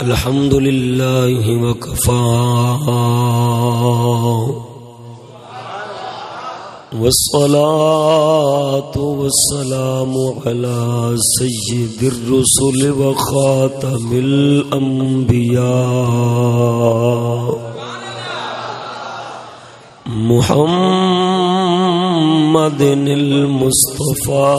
الحمد لله وكفى. والصلاة والسلام على سيد الرسل وخاتم الأنبياء. محمد المصطفى.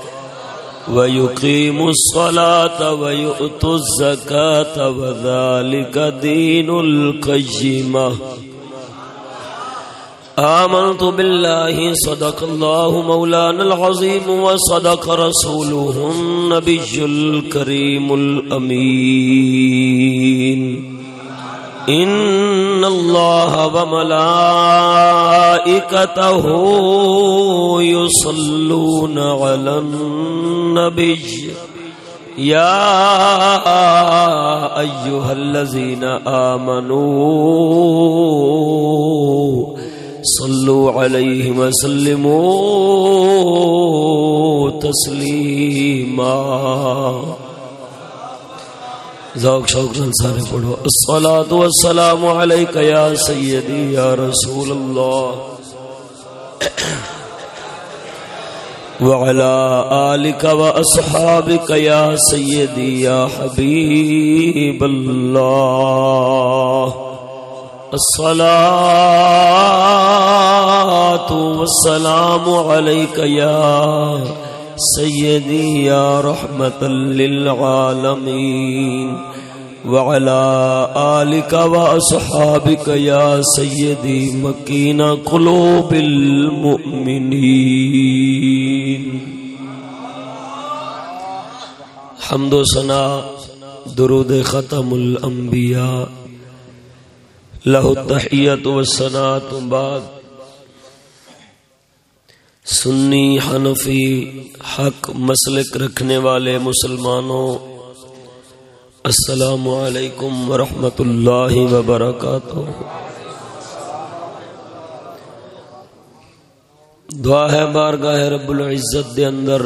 ويقيم الصلاة ويؤت الزكاة وذلك دين القيمة آمنت بالله، صدق الله مولانا العظيم وصدق رسوله النبي الكريم الأمين. إن الله وملائكته يصلون على النبي يا أيها الذين آمنوا صلوا عليه وسلموا تسليما ذوق شوق سے سارے پڑھو. الصلاة والسلام علیکہ یا سیدی یا رسول اللہ. وعلى آلك وأصحابك يا سيدي يا حبيب الله الصلاة والسلام عليك يا سيدي يا رحمة للعالمين وعلى آلك وأصحابك يا سيدي مكين قلوب المؤمنين حمد و سنا درود ختم الأنبياء له التحية والسناة بعد سنی حنفی حق مسلک رکھنے والے مسلمانوں، السلام علیکم ورحمۃ اللہ وبرکاتہ۔ دعا ہے بارگاہ رب العزت دے اندر،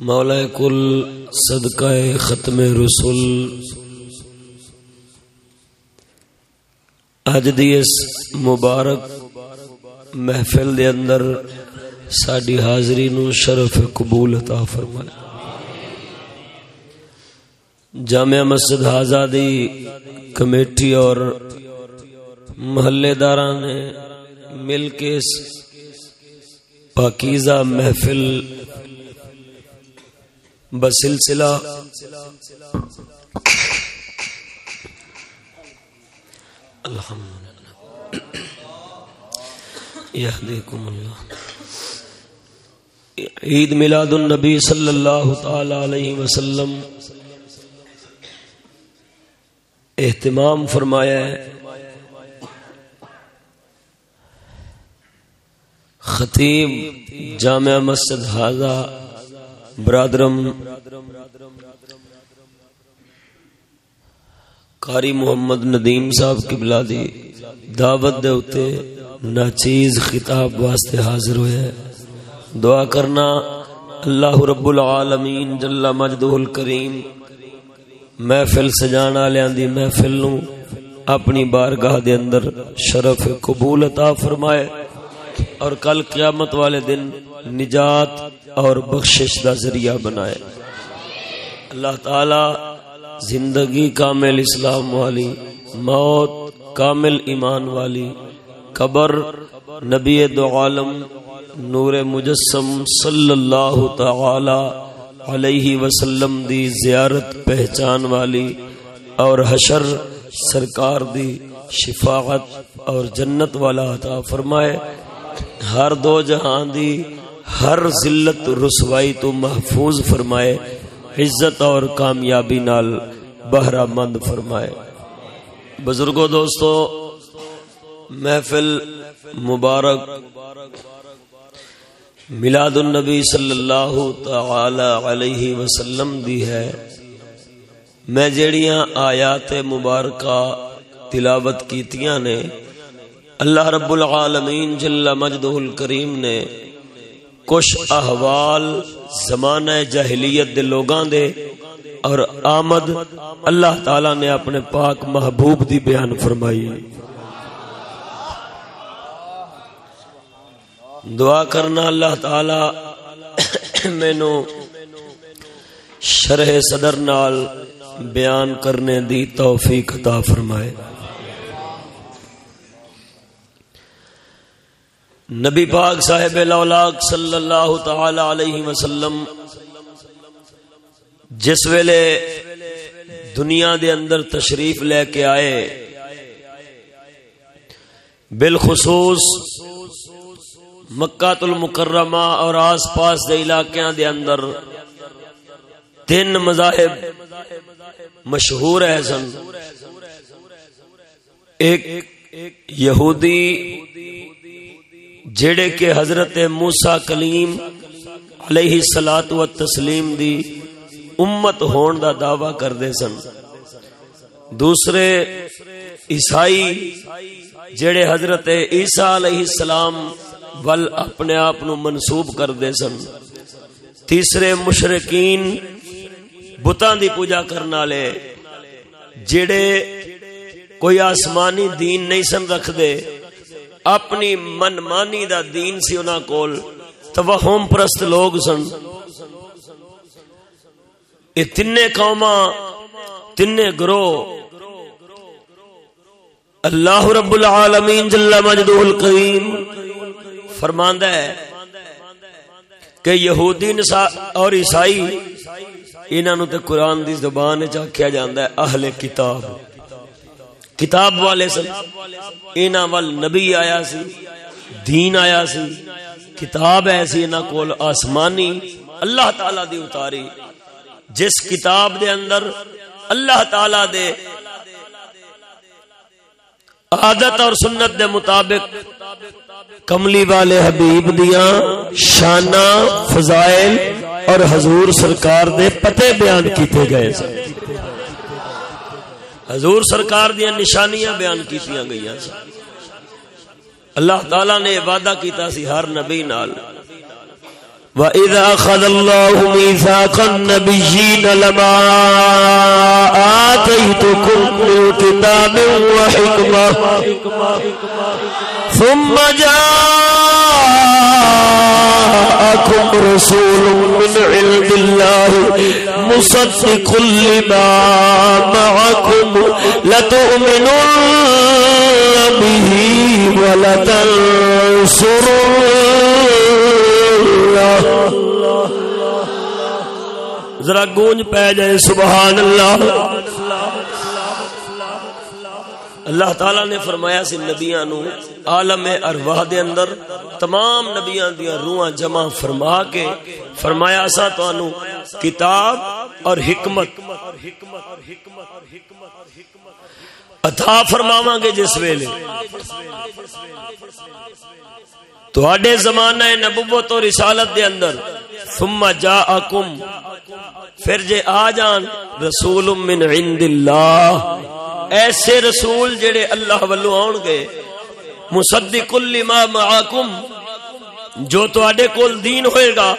مولا کل صدقہ ختم رسول۔ اج دی اس مبارک محفل دے اندر ساڈی حاضری نو شرف قبول عطا فرمائے۔ جامعہ مسجد آزادی کمیٹی اور محلے دارا نے مل کے پاکیزہ محفل بسلسلہ الحمد یہدیکم اللہ۔ عید میلاد النبی صلی اللہ تعالی علیہ وسلم اہتمام فرمایا ہے۔ خطیب جامع مسجد حاضہ، برادرم، قاری محمد ندیم صاحب قبلہ دی دعوت دے اتے ناچیز خطاب واسطے حاضر ہوئے۔ دعا کرنا اللہ رب العالمین جل مجدہ الکریم۔ محفل سجانا لیاں دی محفل نو اپنی بارگاہ دے اندر شرف قبول عطا فرمائے۔ اور کل قیامت والے دن نجات اور بخشش دا ذریعہ بنائے۔ اللہ تعالی زندگی کامل اسلام والی، موت کامل ایمان والی قبر، نبی دو عالم، نور مجسم صلی اللہ تعالی علیہ وسلم دی زیارت پہچان والی اور حشر سرکار دی شفاعت اور جنت والا عطا فرمائے۔ ہر دو جہان دی ہر ذلت، رسوائی تو محفوظ فرمائے۔ عزت اور کامیابی نال بہرہ مند فرمائے۔ بزرگوں دوستو محفل مبارک میلاد النبی صلی اللہ تعالی علیہ وسلم دی ہے۔ میں جیڑیاں آیات مبارکہ تلاوت کیتیاں نے، اللہ رب العالمین جل مجدہ الکریم نے کچھ احوال زمانہ جاہلیت دے لوگاں دے اور آمد اللہ تعالی نے اپنے پاک محبوب دی بیان فرمائی۔ دعا کرنا اللہ تعالی مینو شرح صدر نال بیان کرنے دی توفیق عطا فرمائے۔ نبی پاک صاحب لولاک صلی اللہ تعالی علیہ وسلم جس ویلے دنیا دے اندر تشریف لے کے آئے، بالخصوص مکہ المکرمہ اور آس پاس دے علاقیاں دے اندر تین مذاہب مشہور ہے سن۔ ایک یہودی جڑے کے حضرت موسا کلیم علیہ سلاد و تسلیم دی امت ہون دا دعوی کردے سن۔ دوسرے عیسائی جڑے حضرت عیسیٰ علیہ السلام ول اپنے آپ نو منسوب کردے سن۔ تیسرے مشرقین بتان دی پوجا کرنا لے جڑے کوئی آسمانی دین نہیں سن رکھ دے اپنی من مانی دا دین سی انہاں کول توہم پرست لوگ سن۔ یہ تین قوما تین گروہ اللہ رب العالمین جل مجدہ القیم فرماندا ہے کہ یہودی اور عیسائی انہاں نو تے قرآن دی زبان وچ آکھیا جاندا ہے، اہل کتاب۔ کتاب والے سن اینا وال نبی آیا سی، دین آیا سی، کتاب ایسی اینا کول آسمانی، اللہ تعالی دی اتاری۔ جس کتاب دے اندر اللہ تعالی دے عادت اور سنت دے مطابق کملی والے حبیب دیاں شانہ، فضائل اور حضور سرکار دے پتے بیان کیتے گئے سن۔ حضور سرکار دیاں نشانیاں بیان کیتیاں گئیاں سن۔ اللہ تعالی نے وعدہ کیتا سی ہر نبی نال۔ وَإِذَا أَخَذَ اللَّهُ مِيثَاقَ النَّبِيِّينَ لَمَا آتَيْتُكُم مِّن كِتَابٍ وَحِكْمَةٍ ثُمَّ جَاءَكُمْ رَسُولٌ مِّنْ عِندِ اللَّهِ مُصَدِّقٌ لِّمَا مَعَكُمْ لَتُؤْمِنُنَّ بِهِ وَلَتَنصُرُنَّهُ ذرا گونج پہ جائے، سبحان اللہ. اللہ تعالی نے فرمایا سی نبیاں نو، عالم ارواح دے اندر تمام نبیاں دیاں روحاں جمع فرما کے فرمایا سا تانوں، کتاب اور حکمت. عطا فرماواں گے جس ویلے۔ تواڈے زمانہ نبوت اور رسالت دے اندر، ثم جاءکم، پھر جے آ جان، رسول من عند اللہ۔ ایسے رسول جڑے اللہ ولو آن گے مصدق لما معاکم، جو تواڈے کول دین ہوئے گا۔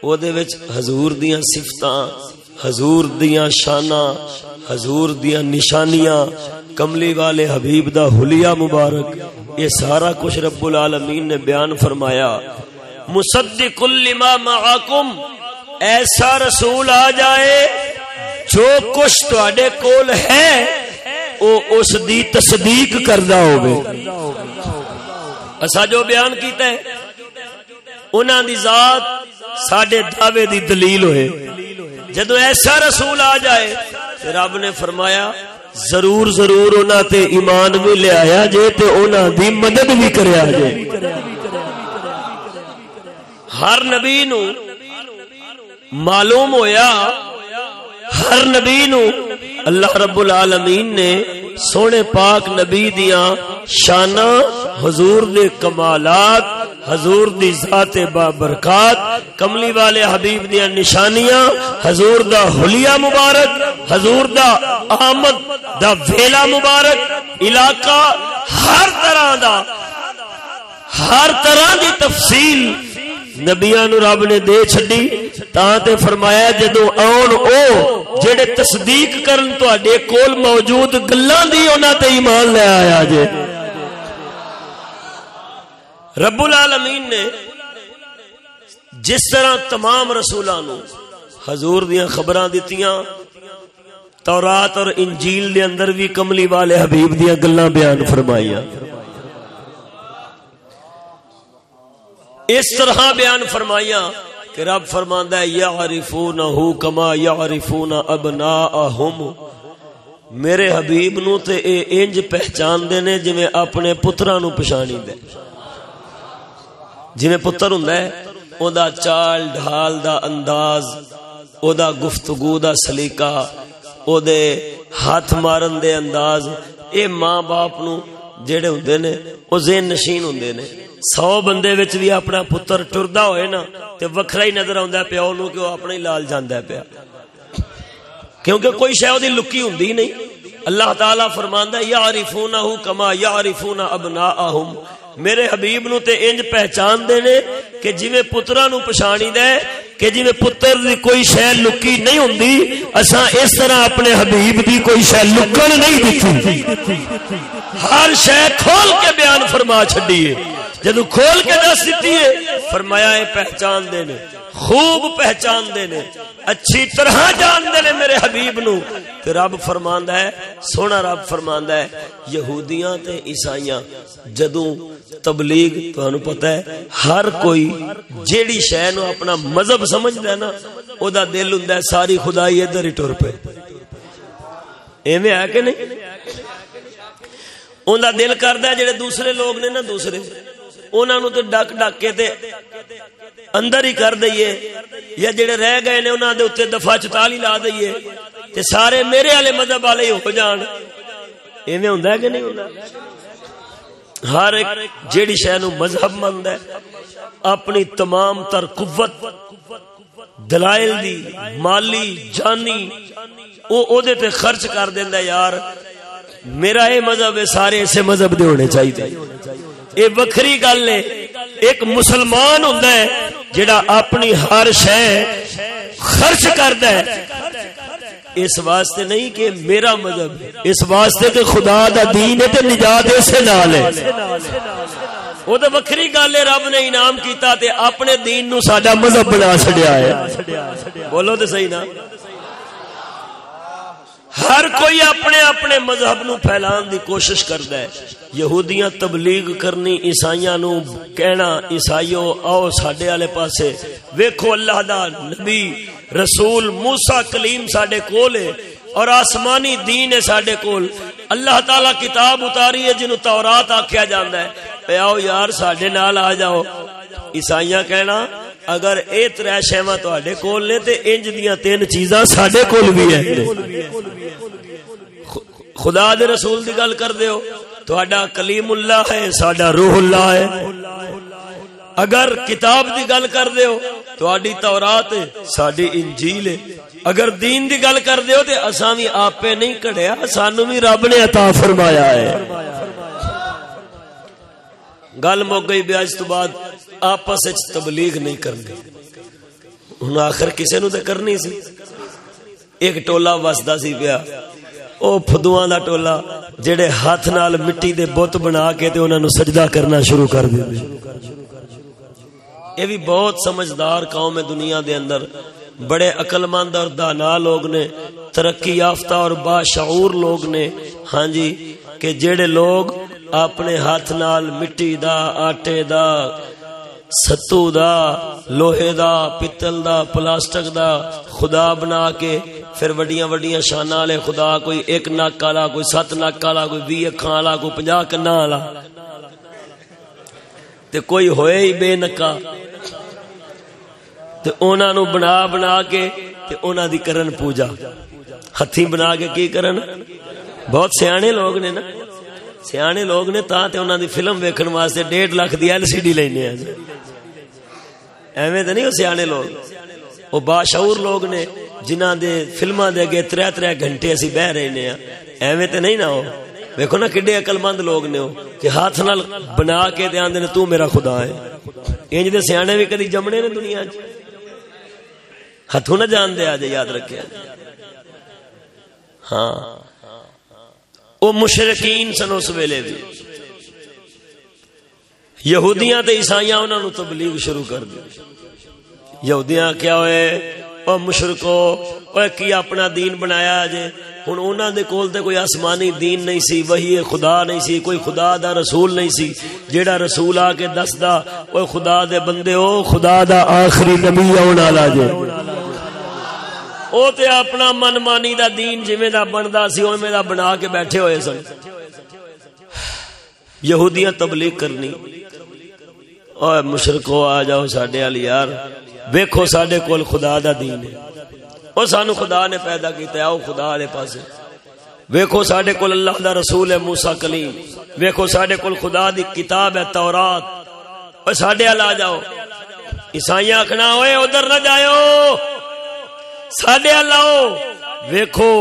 او دے وچ حضور دیاں صفتاں، حضور دیاں شاناں، حضور دیاں نشانیاں۔ کملی والے حبیب دا حلیہ مبارک۔ یہ سارا کچھ رب العالمین نے بیان فرمایا۔ مصدق لما معاکم ایسا رسول آ جائے جو کچھ تواڈے کول ہے، او اس دی تصدیق کردا ہوے اسا جو بیان کیتا ہے، انہاں دی ذات ساڈے دعوے دی دلیل ہوئے۔ جدو ایسا رسول آ جائے رب نے فرمایا ضرور ضرور انہاں تے ایمان بھی لے آیا جے تے انہاں دی مدد بھی کریا جے۔ ہر نبی نو معلوم ہویا، ہر نبی نو اللہ رب العالمین نے سونے پاک نبی دیاں شانہ حضور دے کمالات حضور دی ذات برکات کملی والے حبیب دیاں نشانیاں، حضور دا حلیہ مبارک، حضور دا آمد، دا ویلا مبارک، علاقہ ہر طرح دا، ہر طرح دی تفصیل نبیاں نو رب نے دے چھڈی، تاں تے فرمایا جدوں آن او، جڑے تصدیق کرن تواڈے کول موجود گلاں دی انہاں تے ایمان لے آیا جے۔ رب العالمین نے جس طرح تمام رسولاں نو حضور دیاں خبراں دتیاں تورات اور انجیل دے اندر بھی کملی والے حبیب دیاں گلاں بیان فرمائیاں۔ اس طرح بیان فرمایا کہ رب فرماندا ہے یعرفونہ کما یعرفون ابناءہم۔ میرے حبیب نو تے اے انج پہچان دے نے، جویں اپنے پتراں نو پہچانی دے جویں پتر ہوندا ہے او دا چال ڈھال دا انداز او دا گفتگو دا سلیقہ او دے ہاتھ مارن دے انداز، اے ماں باپ نو جڑے ہوندے نے، او ذہن نشین ہوندے نے۔ سو بندے وچ بھی اپنا پتر ٹردا ہوئے نا، تے وکھرا ہی نظر آوندا پیا، اونوں کہ او اپنے لال جاندا پیا۔ کیونکہ کوئی شے اودی لکی ہوندی نہیں۔ اللہ تعالی فرماندا ہے یعرفونہ کما یعرفون ابناءہم۔ میرے حبیب نو تے انج پہچان دے نے کہ جویں پتراں نو پہچانی دے، کہ جویں پتر دی کوئی شے لکی نہیں ہوندی، اساں اس طرح اپنے حبیب دی کوئی شے لکن نہیں دتی۔ ہر شے کھول کے بیان فرما چھڈی ہے۔ جدو کھول کے دس دیتی ہے، فرمایا ہے پہچان دے نے، خوب پہچان دے نے، اچھی طرح جان دے نے۔ میرے حبیب نو، تے رب فرماندا ہے، سونا رب فرماندا ہے، یہودیاں تے عیسائیاں، جدوں تبلیغ تانوں پتہ ہے، ہر کوئی جیڑی شے نو اپنا مذہب سمجھدا ہے نا، او دا دل ہوندا ہے، ساری خدائی ادھر ہی ٹر پے۔ ایویں ہے کہ نہیں؟ اوندا دل کردا ہے، جڑے دوسرے لوگ نے نا، دوسرے انہوں تو ڈک ڈک کے تے اندر ہی کر دئیے، یا جڑے رہ گئے نے انہوں دے اتنے دفاع چتالی لا دئیے، تے سارے میرے والے مذہب والے ہو جان۔ ایویں ہوندا ہے کہ نہیں ہوندا؟ ہر ایک جیڑی شے نو مذہب مند ہے، اپنی تمام تر قوت، دلائل دی، مالی، جانی، او او دے تے خرچ کر دیندا یار۔ میرا اے مذہب ہے، سارے اسے مذہب دے ہونے چاہیے یہ وکری گل ہے۔ ایک مسلمان ہوں جڑا اپنی ہر شہ خرچ کرد اس واسطے نہیں کہ میرا مذہب، اس واسطے کہ خدا دا دین ہے تے نجات اسے نال ہے۔ وہ تو وکری گل ہے، رب نے انعام کیتا تے اپنے دین نو ساڈا مذہب بنا چھڈیا ہے۔ بولو تے صحیح نا۔ ہر کوئی اپنے اپنے مذہب نو پھیلان دی کوشش کردا ہے۔ یہودیاں تبلیغ کرنی، عیسائیاں نو کہنا، عیسائیو آؤ ساڈے والے پاسے۔ ویکھو اللہ دا نبی رسول موسی کلیم ساڈے کول ہے اور آسمانی دین ہے ساڈے کول۔ اللہ تعالی کتاب اتاری ہے جنوں تورات آکھیا جاندا ہے۔ اے آؤ یار، ساڈے نال آ جاؤ۔ عیسائیاں کہنا اگر اے ترے شیواں تواڈے کول نے تے انج دیاں تین چیزاں ساڈے کول بھی ہیں۔ خدا دے رسول دی گل کر دیو تہاڈا کلیم اللہ ہے، ساڈا روح اللہ ہے۔ اگر کتاب دی گل کر دیو تو آڈی تورات ساڑی انجیل ہے۔ اگر دین دی گل کر دیو تے اساں بھی آپے نہیں کڑیا سانو بھی رب نے عطا فرمایا ہے۔ گل مک گئی بیاج تو بعد آپس تبلیغ نہیں کرنی ہن آخر کسے نو تے کرنی سی؟ ایک ٹولا وسدا سی پیا او فدواں دا ٹولا جڑے ہاتھ نال مٹی دے بت بنا کے تے انہاں نو سجدہ کرنا شروع کر دتے یہ بھی بہت سمجھدار قوم ہے دنیا دے اندر۔ بڑے عقل مند اور دانا لوگ نے، ترقی یافتہ اور باشعور لوگ نے۔ ہاں جی کہ جڑے لوگ اپنے ہاتھ نال مٹی دا، آٹے دا، ستو دا، لوہے دا پتل دا، پلاسٹک دا، خدا بنا کے پھر وڈیاں وڈیاں شانہ والے خدا، کوئی ایک ناک والا، کوئی سات ناک والا، کوئی بھی اکھاں والا، کوئی پنجا کنا والا۔ تے کوئی ہوئے ہی بے نکا۔ تے اونا نو بنا بنا کے تے اونا دی کرن پوجا۔ ہتھی بنا کے کی کرن؟ بہت سیانے لوگ نے نا۔ سیانے لوگ نے تا تے اونا دی فلم ویکھن واسطے ڈیڑھ لاکھ دی ایل سی ڈی لینے ہیں۔ ایویں تے نہیں ہو سیانے لوگ؟ وہ باشعور لوگ نے جنہ دے فلماں دے اگے ترے ترے گھنٹے اسی بہ رہے نے ایویں تے نہیں نہ ہو۔ ویکھو نا کڈے عقل مند لوگ نے او کہ ہاتھ نال بنا کے دے آندے نے تو میرا خدا ہے۔ انج دے سیانے بھی کدی جمنے نے دنیا وچ ہتھوں نہ جان دے آج یاد رکھے۔ ہاں۔ او مشرقین سن اس ویلے بھی یہودیاں تے عیسائیاں انہاں نو تبلیغ شروع کر دی۔ یہودیاں کیا ہوئے، او مشرکو او کی اپنا دین بنایا جے؟ ہن انہاں دے کول تے کوئی آسمانی دین نہیں سی وہی خدا نہیں سی، کوئی خدا دا رسول نہیں سی۔ جیڑا رسول آ کے دسدا او خدا دے بندے، او خدا دا آخری نبی اون والا جے۔ او تے اپنا من مانی دا دین جویں دا بندا سی اوویں دا بنا کے بیٹھے ہوئے سن۔ یہودیاں تبلیغ کرنی۔ او مشرکو، آ جاؤ ساڈے والی یار۔ ویکھو ساڈے کول خدا دا دین ہے۔ او سانو خدا نے پیدا کیتا ہے او خدا والے پاسے۔ ویکھو ساڈے کول اللہ دا رسول ہے موسی کلیم۔ ویکھو ساڈے کول خدا دی کتاب ہے تورات۔ او ساڈے ال آ جاؤ۔ عیسائیاں آکھنا، اوئے ادھر نہ جاؤ ساڈے ال آؤ ویکھو،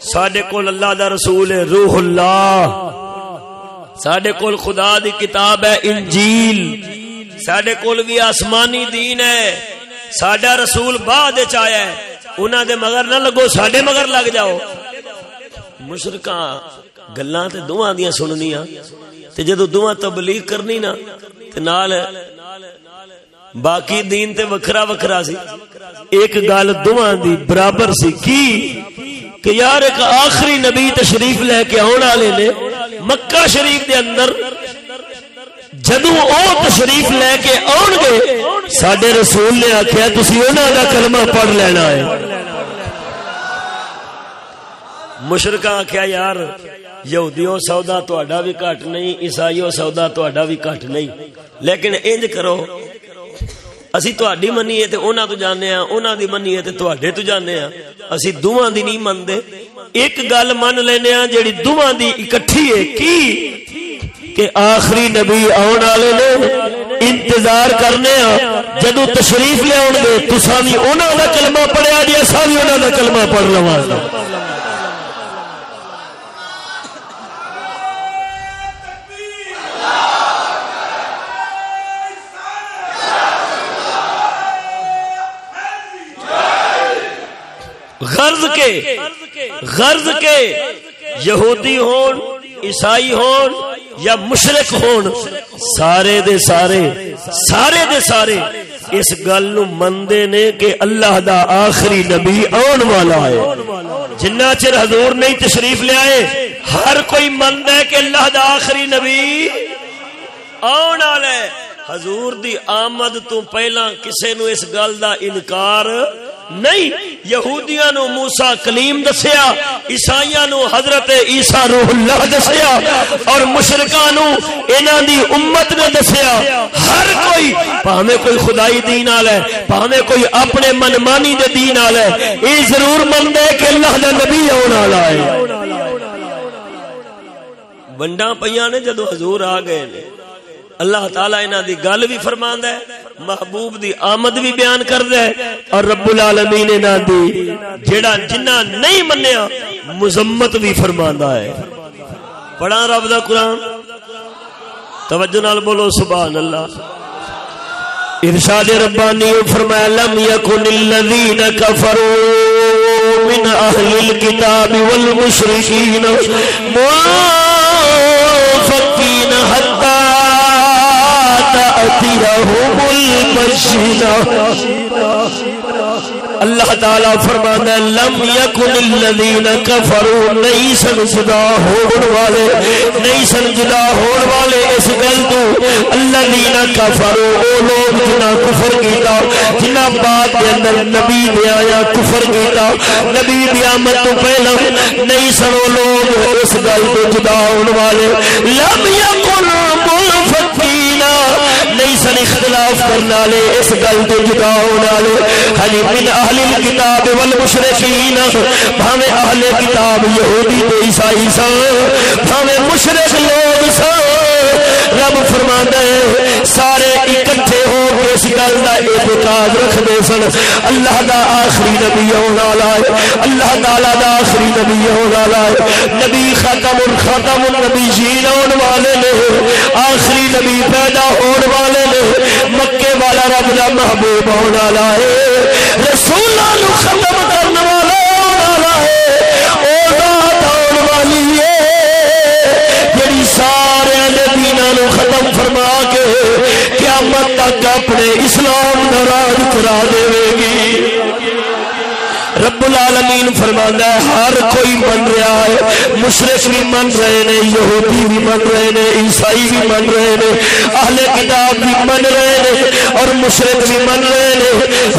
ساڈے کول اللہ دا رسول ہے، روح اللہ۔ ساڈے کول خدا دی کتاب ہے، انجیل۔ ساڈے کول بھی آسمانی دین ہے۔ ساڈا رسول بعد وچ آیا ہے۔ انہاں دے مگر نہ لگو، ساڈے مگر لگ جاؤ۔ مشرکاں، گلاں تے دوواں دیاں سننیاں۔ تے جدوں دوواں تبلیغ کرنی نا، تے نال باقی دین تے وکھرا وکھرا سی۔ ایک گل دوواں دی برابر سی۔ کی؟ کہ یار ایک آخری نبی تشریف لے کے آن والے نے مکہ شریف دے اندر جدو او تشریف لے کے آن گے سڈے رسول نے آخیا تھی انہوں کا کلمہ پڑھ لینا ہے۔ مشرقہ آخیا یار یہودیو سودا تا بھی گھٹ نہیں عیسائیو سودا تا بھی گھٹ نہیں۔ لیکن انج کرو اسی تہاڈی منیے تے انہاں تو جانے ہاں انہاں دی منیے تے تہاڈے تو جانے ہاں اسی دوواں دی نہیں مندے ایک گل من لینے ہاں جیڑی دوواں دی اکٹھی ہے کی کہ آخری نبی آن والے نے انتظار کرنے ہاں جدو تشریف لے آن گے تساں بھی انہاں دا کلمہ پڑھیا جی اساں بھی انہاں دا کلمہ پڑھ لواں گے غرض کے غرض کے، یہودی ہون، عیسائی ہون یا مشرق ہون، سارے دے سارے سارے دے سارے اس گل نو مندے نے کہ اللہ دا آخری نبی آن والا ہے۔ جنہ چر حضور نہیں تشریف لے آئے، ہر کوئی مند ہے کہ اللہ دا آخری نبی آن والا ہے۔ حضور دی آمد تو پہلا کسے نو اس گل دا انکار نہیں، یہودیاں نو موسا کلیم دسیا، عیسائیاں نو حضرت عیسیٰ روح اللہ دسیا، اور مشرکاں نو انہاں دی امت نے دسیا، ہر کوئی پاویں کوئی خدائی دین والا ہے، پاویں کوئی اپنے منمانی دے دین والا ہے، اے ضرور منگے کہ اللہ دا نبی آن والا ہے۔ ونڈا پیاں نے جدو حضور آ گئے نے اللہ تعالی انہاں دی گل بھی فرماندا ہے، محبوب دی آمد بھی بیان کردا ہے اور رب العالمین انہاں دی جیڑا جنہ نہیں منیا، مذمت بھی فرماندا ہے۔ پڑھا رب دا قرآن۔ توجہ نال بولو سبحان اللہ ارشاد ربانی فرمایا، لم يكن الذين كفروا من اهل الكتاب والمشركين منفقين اللہ تعالی فرماتا ہے، لم یکن الذین کفروا، نہیں سن جدا ہون والے، نہیں سن جدا ہون والے اس گل تو۔ الذین کفروا او لوگ جنہ کفر کیتا جنہ بات دے اندر نبی نے آیا کفر کیتا۔ نبی دی آمد تو پہلا، نہیں سن لوگ اس گل تو جدا ہون والے۔ لم یکن اختلاف کرنے والے، اس گل تو جدا ہونے والے۔ ہلی من اہل کتاب والمشرکین، بھاوے اہل کتاب یہودی تے عیسائی سن، بھاوے مشرک لوگ سن۔ رب فرما ہے گل کا اعتقاد رکھتے سن۔ اللہ دا آخری نبی ہونے والا ہے اللہ تعالی دا آخری نبی ہونے والا ہے نبی ختم ختم النبی جین ہونے والے نے۔ آخری نبی پیدا ہونے والے نے۔ مکے والا رب دا محبوب ہونے والا ہے رسولوں ختم کرنے والا ہونے والا ہے او ذات آن والی ہے۔ جڑی سارے دینا نو ختم فرما کے قیامت تک اپنے اسلام ناراض کرا دے گی۔ رب العالمین فرماندا ہے، ہر کوئی من رہا ہے، مشرق بھی من رہے نے، یہودی بھی من رہے نے، عیسائی بھی من رہے نے، اہل کتاب بھی من رہے نے اور مشرک بھی من رہے نے۔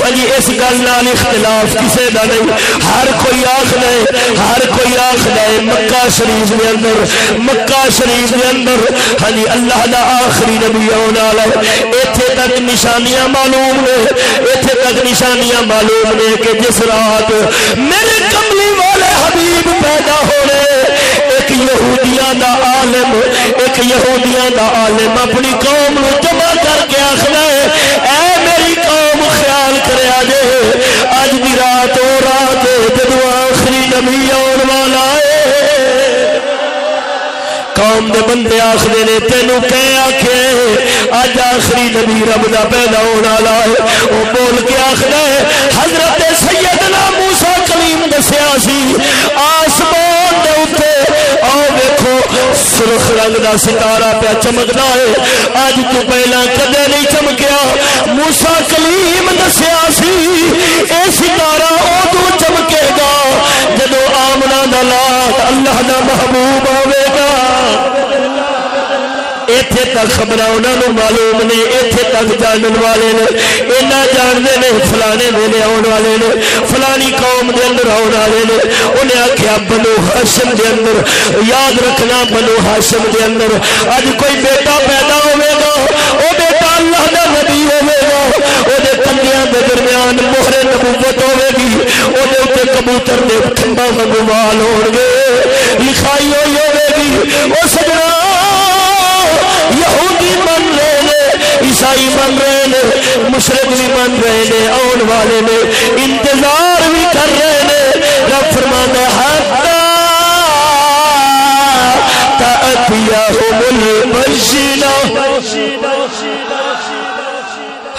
ولی اس گل نال اختلاف کسے دا نہیں۔ ہر کوئی آکھدا ہے، ہر کوئی آکھدا ہے مکہ شریف دے اندر۔ مکہ شریف دے اندر ہنی اللہ دا آخری نبی آنے والا ہے ایتھے تک نشانیاں معلوم نے۔ ایتھے تک نشانیاں معلوم نے کہ جس رات میرے کملی والے حبیب پیدا ہو رہے ایک یہودیاں دا عالم، ایک یہودیاں دا عالم اپنی قوم جمع کر آخر اے میری قوم، خیال کریا جے اج دی رات او رات جدو آخری نبی آن والا ہے. قوم دے بندے آخر نے تینوں کہ آخے اج آخری نبی رب دا پیدا ہونے والا ہے. وہ بول کے آخر حضرت سیدنا موسا کلیم دسیا سی آسمان دے اتنے آؤ دیکھو سرخ رنگ دا ستارہ پہ چمکنا ہے۔ اج تو پہلا کدے نہیں چمکیا۔ موسا کلیم دسیا سی، اے ستارہ او تو چمکے گا۔ جدو آمنا دلات اللہ دا محبوب آئے گا۔ ایتھے تک خبر انہوں معلوم نے ایتھے تک جانن والے نے، اینا جانتے نے فلانے میلے آن والے نے، فلانی قوم دے اندر آن والے نے۔ انہیں آخیا بنو ہاشم دے اندر، یاد رکھنا بنو ہاشم دے اندر۔ اج کوئی بیٹا پیدا ہوئے گا وہ بیٹا اللہ دا نبی ہوئے گا۔ وہ کنڈیاں دے درمیان موہر نبوت ہوئے گی وہ کبوتر دے کھمبا منگوال ہو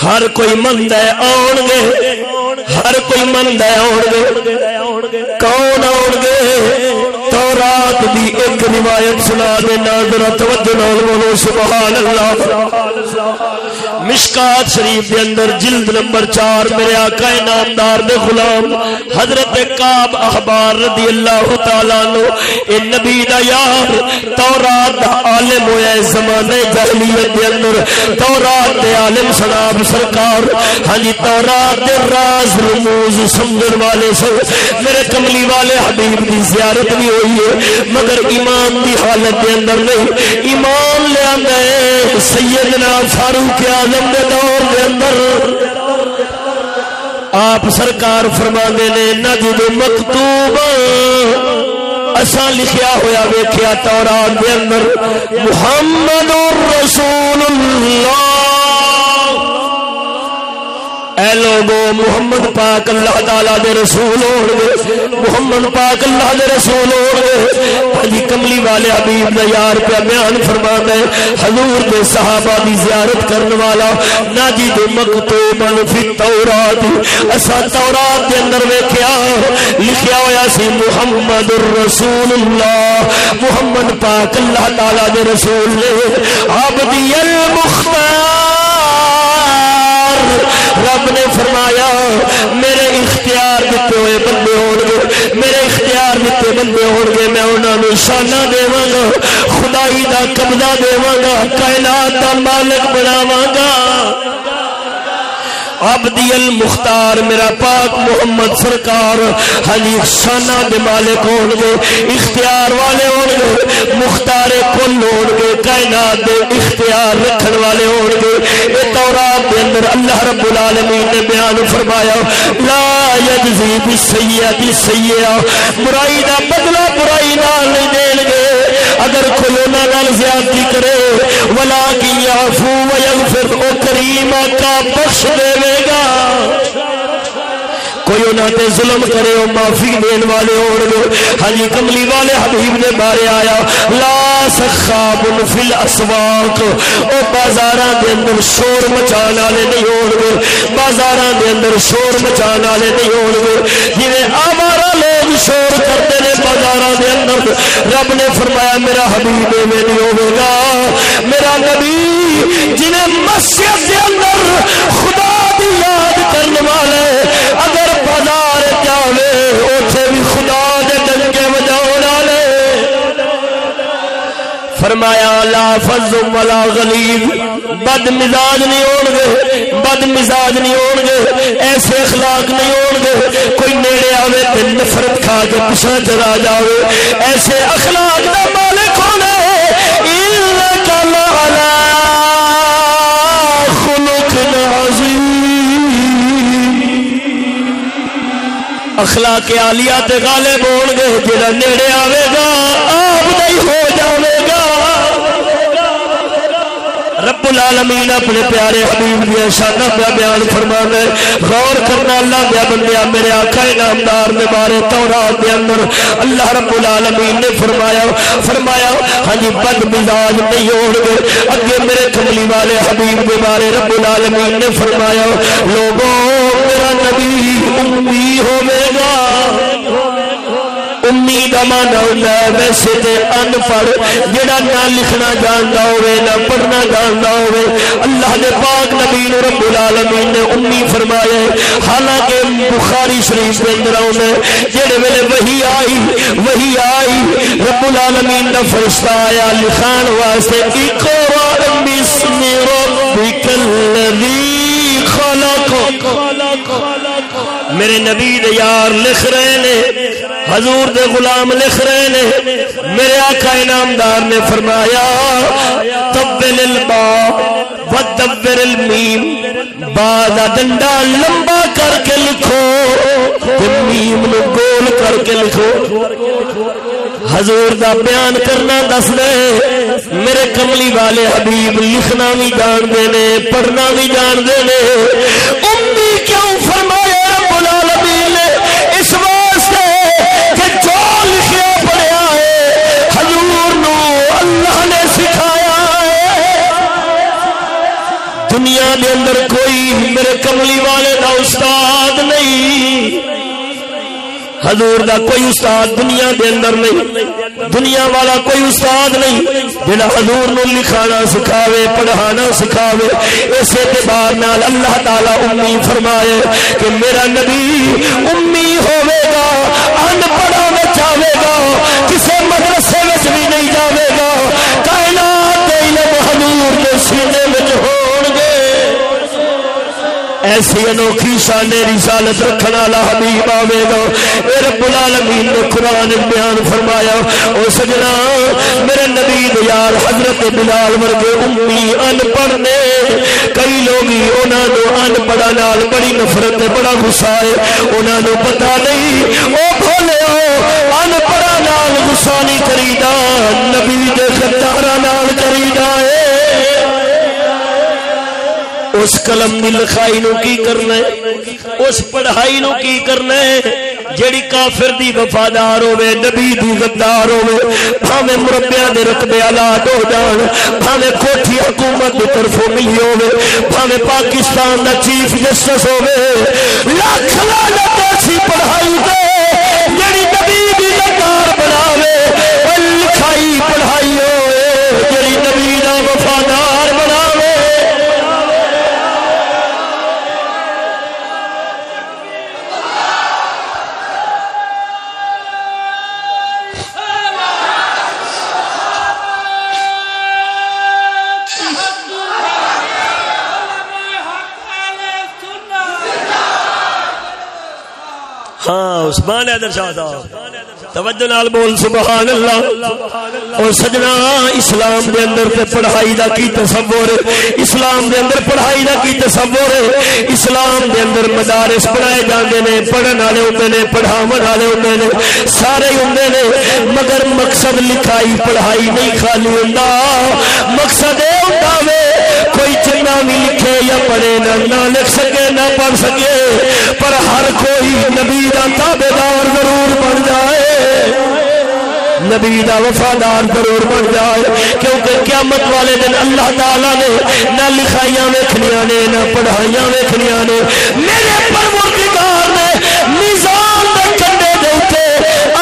ہر کوئی مند ہے آن گے ہر کوئی مند ہے آن گے کون آن گے تورات دی ایک روایت سنا دینا درت توجہ بولو، سبحان اللہ۔ مشکات شریف دے اندر جلد نمبر چار میرے آقا نامدار دے غلام حضرت کعب احبار رضی اللہ تعالیٰ نو اے نبی دا یار، تورات دا عالم ہویا ہے زمانے جہلیت دے اندر۔ تورات دے عالم سناب سرکار ہاں جی تورات دے راز رموز سمجھن والے سن۔ میرے کملی والے حبیب دی زیارت بھی ہوئی ہے، مگر ایمان دی حالت دے اندر نہیں۔ ایمان لے سیدنا فاروق اعظم دے دور دے اندر۔ آپ سرکار فرما نے، نجد مکتوب۔ اساں لکھیا ہوا ویکھیا تورات دے اندر، محمد رسول اللہ۔ اے لوگو، محمد پاک اللہ تعالی دے رسول ہون گے محمد پاک اللہ دے رسول ہون گے حجی کملی والے حبیب دا یار پہ بیان فرما دے حضور دے صحابہ دی زیارت کرن والا، ناجی دے مکتوبن فی تورات اسا تورات دے اندر ویکھیا، لکھیا ہویا سی، محمد الرسول اللہ محمد پاک اللہ تعالی دے رسول نے عبدی المختار۔ رب نے فرمایا، میرے اختیار دیتے ہوئے بندے ہون گے میرے اختیار دیتے بندے ہون گے میں انہوں نے شانہ دے گا، خدائی دا قبضہ دے گا، کائنات دا مالک بناواں گا۔ عبدی المختار میرا پاک محمد سرکار، حلی شانہ دے مالک ہون گے اختیار والے ہون گے مختار کل ہون گے کائنات دے اختیار رکھن والے ہون گے اے تورات دے اندر اللہ رب العالمین نے بیان فرمایا، لا یجزی بالسیئہ سیئہ۔ برائی دا بدلہ برائی نال نہیں دین گے۔ اگر کوئی انہاں نال زیادتی کرے ولا کی یعفو ویغفر، او کریم کا بخش دے کوئی انہوں نے ظلم کرے ہو معافی دین والے ہو ہاں جی، کملی والے حبیب نے بارے آیا۔ لا سخاب فی الاسواق او بازاراں دے اندر شور مچان والے نہیں ہون گے۔ بازاراں دے اندر شور مچان والے نہیں ہون گے۔ جویں آوارا لوگ شور کرتے نے بازاراں دے اندر، رب نے فرمایا، میرا حبیب میں نہیں ہوے گا۔ میرا نبی، جنہیں مسجد دے اندر خدا دی یاد کرنے والے، اگر بازار جاوے، اوتھے بھی خدا دے ڈنکے بجاؤ والے۔ فرمایا، لا فز ولا غلیظ بد مزاج نہیں ہون گے، بد مزاج نہیں ہون گے، ایسے اخلاق نہیں ہون گے۔ کوئی نیڑے آوے تے نفرت کھا کے پیچھے چلا جاوے۔ ایسے اخلاق دا مالک اخلاق عالیہ تے غالب ہون گے، جڑا نیڑے آوے گا، آپ نہیں ہو جاوے گا۔ رب العالمین اپنے پیارے حبیب دیا شانہ پہ بیان فرما دے غور کرنا اللہ دیا بندیا میرے آقا نامدار نے بارے تورات دے اندر اللہ رب العالمین نے فرمایا فرمایا ہاں جی بد مزاج نہیں ہو گے۔ اگے میرے کملی والے حبیب کے بارے رب العالمین نے فرمایا، لوگوں، میرا نبی امی ہوے امی دا ہوتا ہے ویسے تے ان پڑھ جڑا نہ لکھنا جاندا ہوے نہ پڑھنا جاندا ہوے اللہ دے پاک نبی رب العالمین نے امی فرمایا ہے۔ حالانکہ بخاری شریف دے اندر آوندا ہے، جڑے ویلے وحی آئی وحی آئی، رب العالمین دا فرشتہ آیا لکھان واسطے اقرا بسم ربک الذی خلق. میرے نبی دے یار لکھ رہے نے حضور دے غلام لکھ رہے نے، میرے آقا انعامدار نے فرمایا تبل البا ودبر المیم، بعد ڈنڈا لمبا کر کے لکھو میم نو گول کر کے لکھو۔ حضور دا بیان کرنا دس دے، میرے کملی والے حبیب لکھنا بھی جان دے نے، پڑھنا بھی جان دے نے۔ دنیا دے اندر کوئی میرے کملی والے دا استاد نہیں۔ حضور دا کوئی استاد دنیا دے اندر نہیں۔ دنیا والا کوئی استاد نہیں۔ جڑا حضور نو لکھانا سکھاوے، پڑھانا سکھاوے اس اعتبار نال اللہ تعالی امی فرمائے کہ میرا نبی امی ہوے گا ان پڑھا میں چاہے گا، کسے مدرسے وچ بھی نہیں جاوے ایسی انوکھی شان رسالت رکھنا لا حبیب آوے گا۔ اے رب العالمین نے قرآن بیان فرمایا، او سجنا، میرے نبی دے یار حضرت بلال ورگے امی ان پڑھ نے کئی لوگ انہاں دو ان پڑھا نال بڑی نفرت تے بڑا غصہ ہے۔ انہاں نو پتہ نہیں، او بھولے او ان پڑھا نال غصہ نہیں کریدا، نبی دے خطارہ نال کریدا اے اس قلم دی لکھائی نو کی کرنا ہے؟ اس پڑھائی نو کی کرنا ہے؟ جیڑی کافر دی وفادار ہوے نبی دی غدار ہوے بھاوے مربیاں دے رتبے الات ہو جان، بھاوے کوٹھی حکومت دی طرفوں ملی ہوے بھاوے پاکستان دا چیف جسٹس ہوے لاکھ لعنت سی پڑھائی دے عثمان حیدر شاہ صاحب توجہ نال بول سبحان اللہ اور سجنا اسلام دے اندر تے پڑھائی دا کی تصور۔ اسلام دے اندر پڑھائی دا کی تصور۔ اسلام دے اندر مدارس پڑھائے جاندے نے، پڑھن والے ہوندے نے، پڑھاون والے ہوندے نے۔ سارے ہوندے نے، مگر مقصد لکھائی، پڑھائی نہیں خالی ہوندا۔ مقصد اے ہوندا وے، کوئی چنگا بھی لکھے یا پڑھے نہ نہ لکھ سکے، نہ پڑھ سکے۔ پر ہر نبی دا وفادار ضرور بن جائے، کیونکہ قیامت والے دن اللہ تعالی نے نہ لکھائیاں ویکھنیاں نے، نہ پڑھائیاں ویکھنیاں نے۔ میرے پروردگار نے میزان دے کنڈے دے اوتے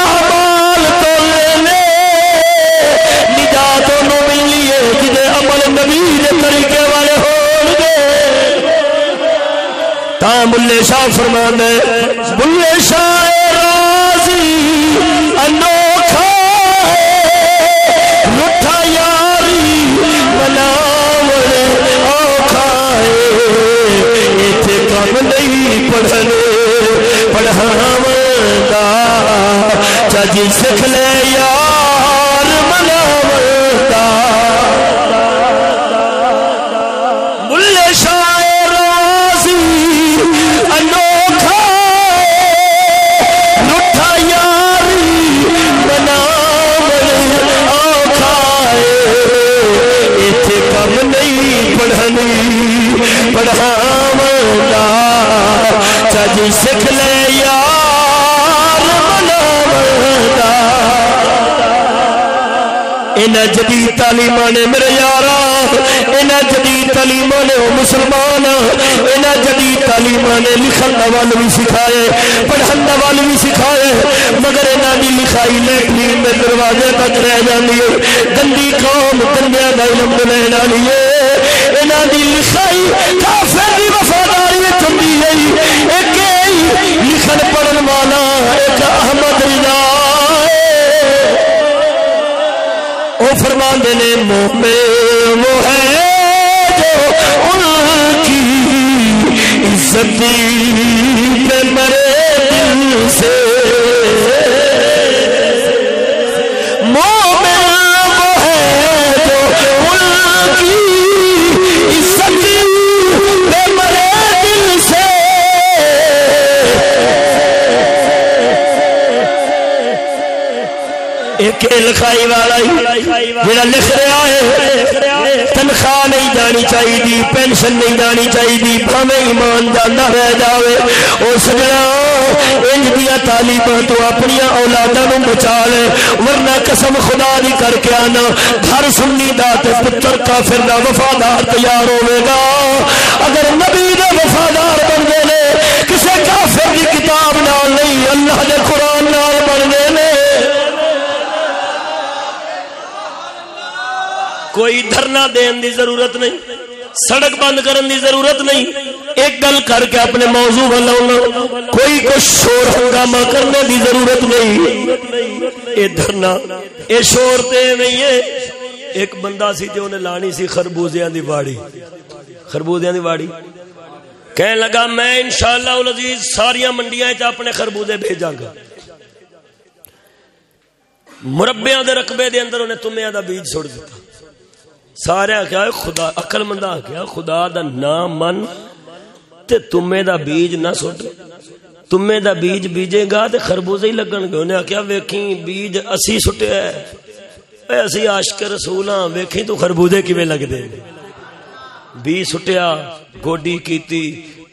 اعمال تولے نے۔ نجات نو ملنی ہے، جدے عمل نبی دے طریقے والے ہون گے۔ تا بلے شاہ فرمان ہے بلے شاہ چاجی سکھ لے یار بناوندا بلے شاہ انوکھا رٹھا یاری بناون ایتھے کم نہیں پڑھنی پڑھاوندا چاجی سکھ اینا جدید تعلیم نے میرے یارا، اینا جدید تعلیم نے وہ مسلمان، اینا جدید تعلیم نے لکھن دا وال بھی سکھائے پڑھن دا وال بھی سکھائے، مگر اینا دی لکھائی لیٹرین میں دروازے تک رہ جاندی ہے گندی قوم، گندیاں دا علم لین والی ہے۔ اینا دی لکھائی کافر دی وفاداری وچ ہوندی ہے۔ ایک لکھن پڑھن وہ فرماندے نے، مومن وہ ہے جو ان کی عزت پہ مرے دل سے۔ ایک لکھائی والا ہی۔ جڑا لکھ رہا ہے، تنخواہ نہیں جانی چاہیے پینشن نہیں جانی چاہیے بھاوے ایمان جانا رہ جاوے۔ او سجنا انج دیا تعلیماں تو اپنی اولاداں نو بچا لے۔ ورنہ قسم خدا دی کر کے آنا گھر سنی دا تے پتر کافر دا وفادار تیار ہوے گا۔ اگر نبی دا وفادار بن گئے نے کسے کافر دی کتاب نال نہیں، اللہ دے قرآن کوئی دھرنا دین دی ضرورت نہیں، سڑک بند کرن دی ضرورت نہیں۔ ایک گل کر کے اپنے موضوع بلاؤنا کوئی کچھ شور ہنگامہ کرنے دی ضرورت نہیں۔ اے دھرنا، اے شور تے نہیں ہے۔ ایک بندہ سی جو انہیں لانی سی خربوزیاں دی واڑی۔ خربوزیاں دی واڑی۔ کہنے لگا، میں انشاءاللہ العزیز ساریاں منڈیاں چ اپنے خربوزے بھیجاں گا۔ مربیاں دے رقبے دے اندر انہیں تمیاں دا بیج چھوڑ دیتا۔ سارے آخیا، خدا اقل مند آخیا، خدا دا نام من تے تمے دا بیج نہ سٹ۔ تمے دا بیج بیجے گا تے خربوزے ہی لگن گے۔ انہیں آخیا ویکھی بیج اسی سٹیا ہے۔ اے اسی عاشق رسول ہاں ویکھی تو خربوزے کیویں لگ دے بی سٹیا، گوڈی کیتی،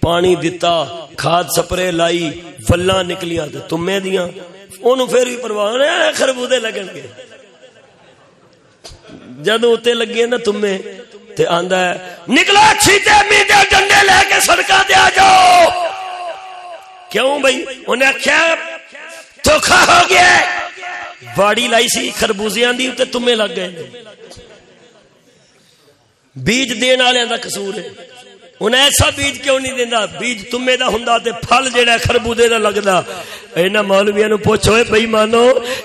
پانی دتا، کھاد سپرے لائی فلاں نکلیاں تے تمے دیاں۔ اونوں پھر بھی پرواہ خربوزے لگن گے۔ جد اتنے لگے نا تمے تے آندا ہے نکلا چھیتے میدے ڈنڈے لے کے سڑکاں تے آ جاؤ۔ کیوں بھائی؟ انہیں آخیا دھوکھا ہو گیا باڑی لائی سی خربوزیاں دی تے تمے لگ گئے۔ بیج دین والے دا قصور ہے۔ انہیں ایسا بیج کیوں نہیں دینا بیج تمے دا ہوندا تے پھل جیڑا خربوزے دا لگدا۔ انہاں مولویاں نو پوچھو بھائی مانو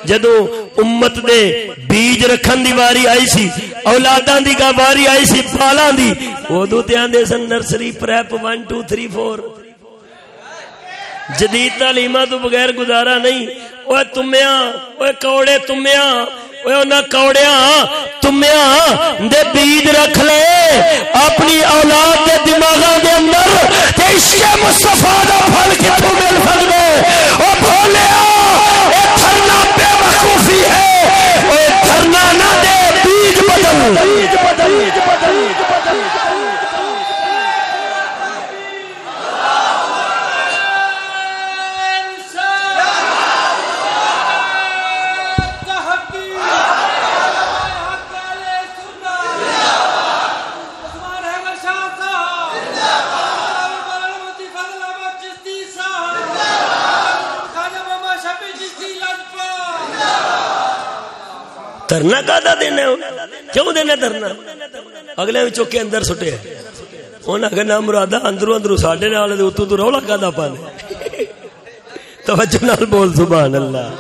جدوں امت دے بیج رکھن دی واری آئی سی، اولاداں دی کا واری آئی سی، پالاں دی، اودوں تے آندے سن نرسری پریپ 1 2 3 4 جدید تعلیمہ تو بغیر گزارا نہیں۔ اوے تمیا اوے کوڑے تمیاں تمیا کوڑیا تمیا دے بیج رکھ لے اپنی اولاد کے دماغ دے اندر مصطفیٰ دا پھل کتوں مل سکتے او بھولیا اے تھرنا بے وقوفی ہے اے تھرنا نہ دے بیج بدل بیج بدل دھرنا کا دینا کیوں دینا دھرنا اگلے بھی چوکے اندر سٹے انہیں کہنا مرادا اندروں اندروں ساڈے نال اتو تو رولا کا پانے توجہ نال بول سبحان اللہ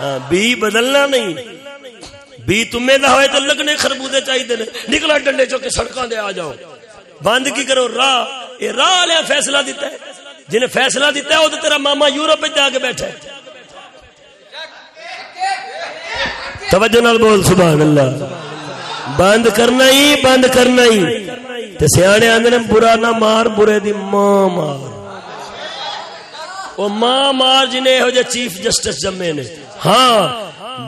ہاں بی بدلنا نہیں بی تمہیں نہ ہوئے تو لگنے خربوزے چاہیے نے نکلا ڈنڈے چوکے سڑکوں دے آ جاؤ بند کی کرو راہ یہ راہ لیا فیصلہ دیتا ہے جنہیں فیصلہ دیتا ہے وہ تو تیرا ماما یورپ پہ جا کے بیٹھا ہے توجہ نال بول، سبحان اللہ۔ بند کرنا ہی، بند کرنا ہی۔ تے سیانے آندے نے، برا نہ مار، برے دی ماں مار۔ او ماں مار جنے ہو جے چیف جسٹس جمے نے۔ ہاں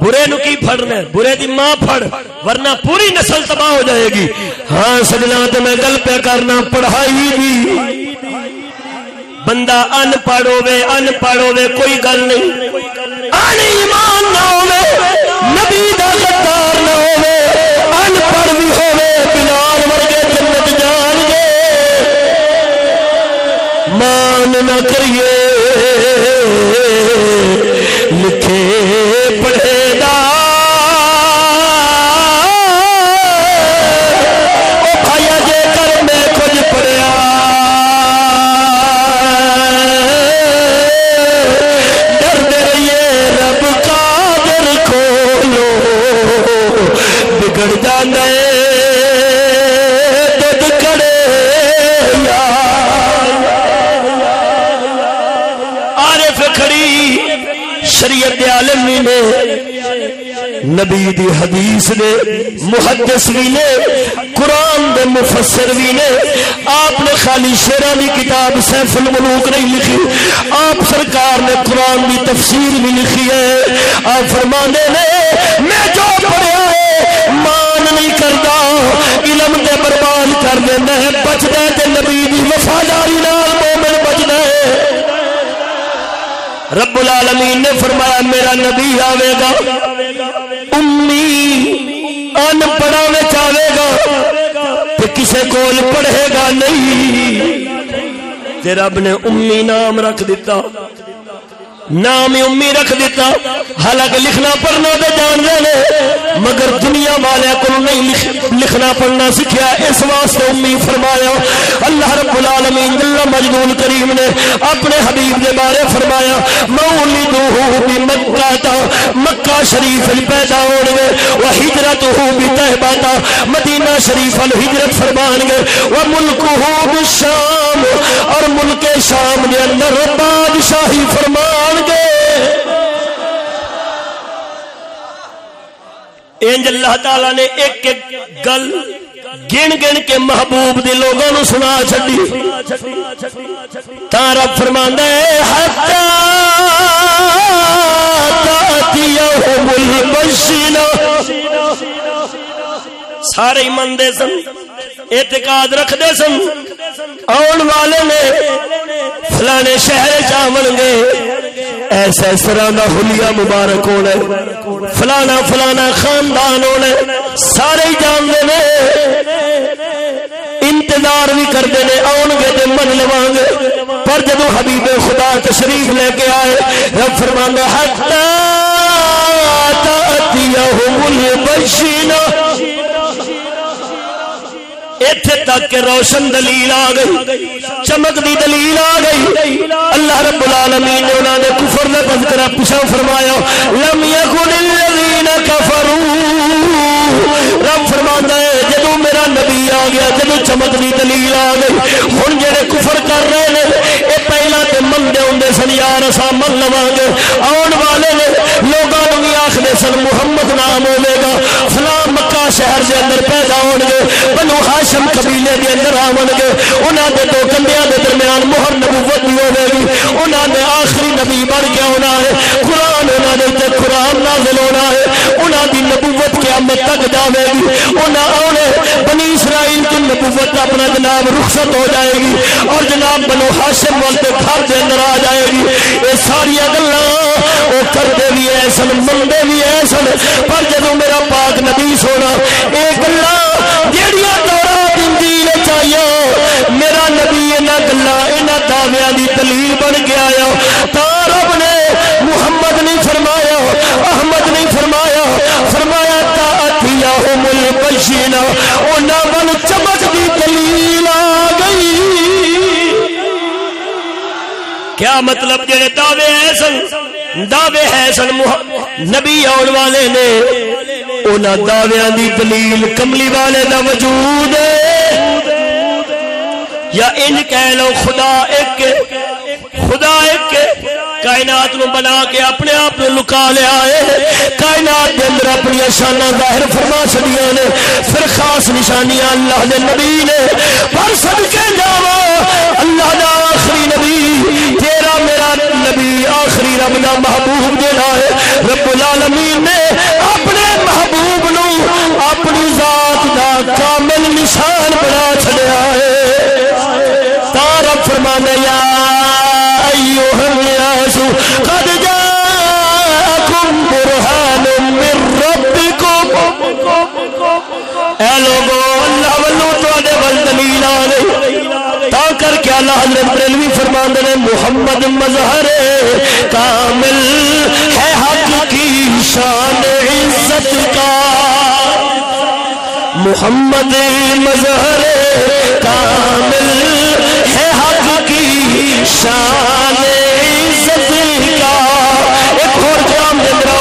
برے نو کی پھڑنا ہے؟ برے دی ماں پھڑ، ورنہ پوری نسل تباہ ہو جائے گی۔ ہاں سجنا تے میں گل پہ کرنا، پڑھائی دی۔ بندہ ان پڑھ ہوے ان پڑھ ہوے کوئی گل نہیں۔ ایمان نہ ہوے نبی دا غدار نہ ہوے ان پڑھ بھی ہوے بلال ورگے جنت جان گے۔ مان نہ کریے، لکھے، پڑھے۔ نے، نبی دی حدیث نے، محدث بھی نے، قرآن دے مفسر بھی نے، آپ نے خالی شیرہ دی کتاب سیف الملوک نہیں لکھی، آپ سرکار نے قرآن دی تفسیر بھی لکھی ہے، آپ فرمانے نے، میں جو پڑھا ہے، مان نہیں کرتا علم دے برباد کر دینا ہے بچنا ہے نبی دی وفاداری نال رب العالمین نے فرمایا، میرا نبی آئے گا امی ان پڑھا آئے گا تو کسے کول پڑھے گا نہیں۔ رب نے امی نام رکھ دیتا۔ نام امی رکھ دیتا۔ حالانکہ لکھنا پڑھنا تو جان دے مگر دنیا والے کو نہیں لکھنا پڑھنا سیکھا اس واسطے امی فرمایا، اللہ رب العالمین اللہ مجدول کریم نے اپنے حبیب کے بارے فرمایا مولی دو بھی مکہ تا، مکہ شریف پیدا ہو گے وہ ہجرت ہو بھی تہبا تا۔ مدینہ شریف الحجرت فرمان گے وہ ملک ہو شام اور ملک شام کے اندر بادشاہی فرمان گے۔ انج اللہ تعالی نے ایک ایک گل گن گن کے محبوب دے لوگوں نو سنا چھڈی۔ تا رب فرماندا ہے حتا تاتیہم البشنا سارے من دے سن۔ اعتقاد رکھتے سن، آن والے نے فلانے شہر چاون گے۔ ایسا اس طرح کا حلیہ مبارک ہونا فلانا فلانا خاندان ہونا سارے ہی جانتے نے۔ انتظار بھی کرتے ہیں آن گے تو من لوا گے۔ پر جدو حبیب خدا تشریف لے کے آئے، رب فرمانا حتی تأتیہم البشینہ ایتھے تک کہ روشن دلیل آ گئی، چمک دی دلیل آ گئی۔ اللہ رب العالمین نے انہوں نے کفر دا تذکرہ پیچھے فرمایا، لم یکن الذین کفروا۔ رب فرماندا ہے، جدوں میرا نبی آ گیا، جدوں چمک دی دلیل آ گئی۔ ہن جڑے کفر کر رہے نے، اے پہلا تے مندے ہوندے سن، یار اساں من لواں گے۔ آن والے نے، لوگاں نوں بھی آکھدے سن، محمد نام ہوے گا، فلاں شہر دے اندر پیدا ہون گے بنو ہاشم قبیلے دے اندر آون گے انہاں دے دو کندیا دے درمیان مہر نبوت دی ہوے گی۔ انہاں دے آخری نبی بن کے آنا ہے۔ قرآن انہاں دے تے قرآن نازل ہونا ہے۔ انہوں دی نبوت قیامت تک جاوے گی۔ انہوں آنے بنی اسرائیل کی نبوت اپنا جناب رخصت ہو جائے گی اور جناب بنو ہاشم والے گھر کے اندر آ جائے گی۔ یہ ساری گلا وہ کرتے بھی ایسن منگے بھی ایسن پر جب میرا پاک نبی سونا یہ گلا جہیا دورہ چاہیے میرا نبی یہاں گلا یہاں دعویا کی دلیل بن کے انہوں بن چمک کی دلیل آ گئی کیا مطلب جڑے دعوے ہیں سن دعوے ہیں سن نبی آن والے نے انہوں دعویاں دی دلیل کملی والے دا وجود ہے یا ان کہہ لو خدا ایک خدا ایک کائنات نو بنا کے اپنے آپ نو لکا لیا ہے۔ کائنات دے اندر اپنی شانہ ظاہر فرما چھڑیاں نے۔ پھر خاص نشانیاں اللہ دے نبی نے۔ پر صدقے جاوا اللہ دا آخری نبی، تیرا میرا نبی، آخری رب دا محبوب جڑا ہے، رب العالمین نے اپنے محبوب نو اپنی ذات دا کامل نشان بنا چھڑیا ہے۔ تارب فرمانے، یا اے لوگو اللہ واللو تو آدھے والدلیل تا کر کے اللہ حضرت بریلوی فرمانے نے، محمد مظہر کامل ہے حق کی شان عزت کا۔ محمد مظہر کامل شان عزت کا۔ ایک اور کام دے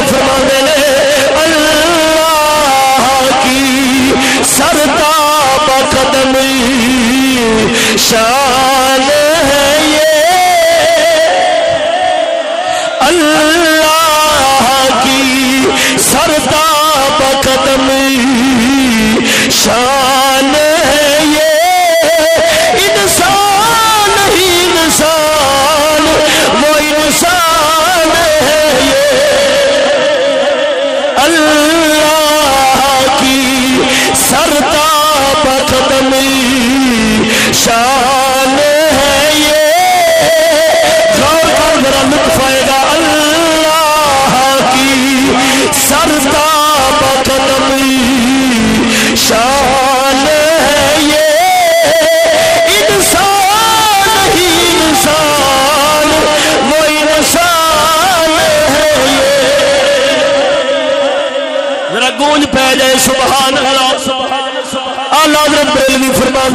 قدمی شاہ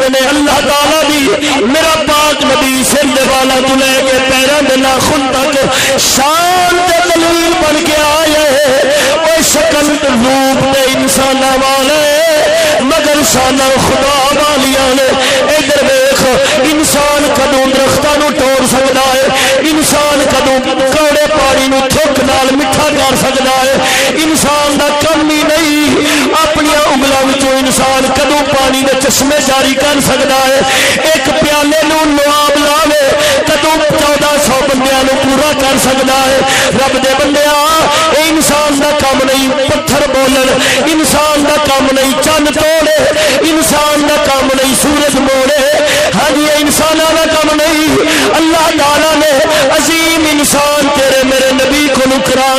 بریلوی نے اللہ تعالیٰ بھی میرا پاک نبی سر دے والا تو لے کے پیروں دے ناخن تک شان دے دلیل بن کے آئے وہ شکل روپ دے انسان والے، مگر شان خدا والیاں نے۔ ادھر ویخ انسان کدو درختوں نو توڑ سکتا ہے، انسان کدو کوڑے پانی نو تھوک نال میٹھا کر سکتا ہے۔ جنگلوں وچوں انسان کدو پانی کے چشمے جاری کر سکتا ہے؟ ایک پیالے نو لواب لاوے کدو 1400 بندیاں نو پورا کر سکتا ہے؟ رب دے بندے انسان دا کام نہیں، پتھر بولن، انسان دا کام نہیں چند توڑے، انسان دا کام نہیں، سورج موڑے۔ ہاں جی، یہ انسان دا کام نہیں۔ اللہ تعالیٰ نے عظیم انسان تیرے میرے نبی کو نکرا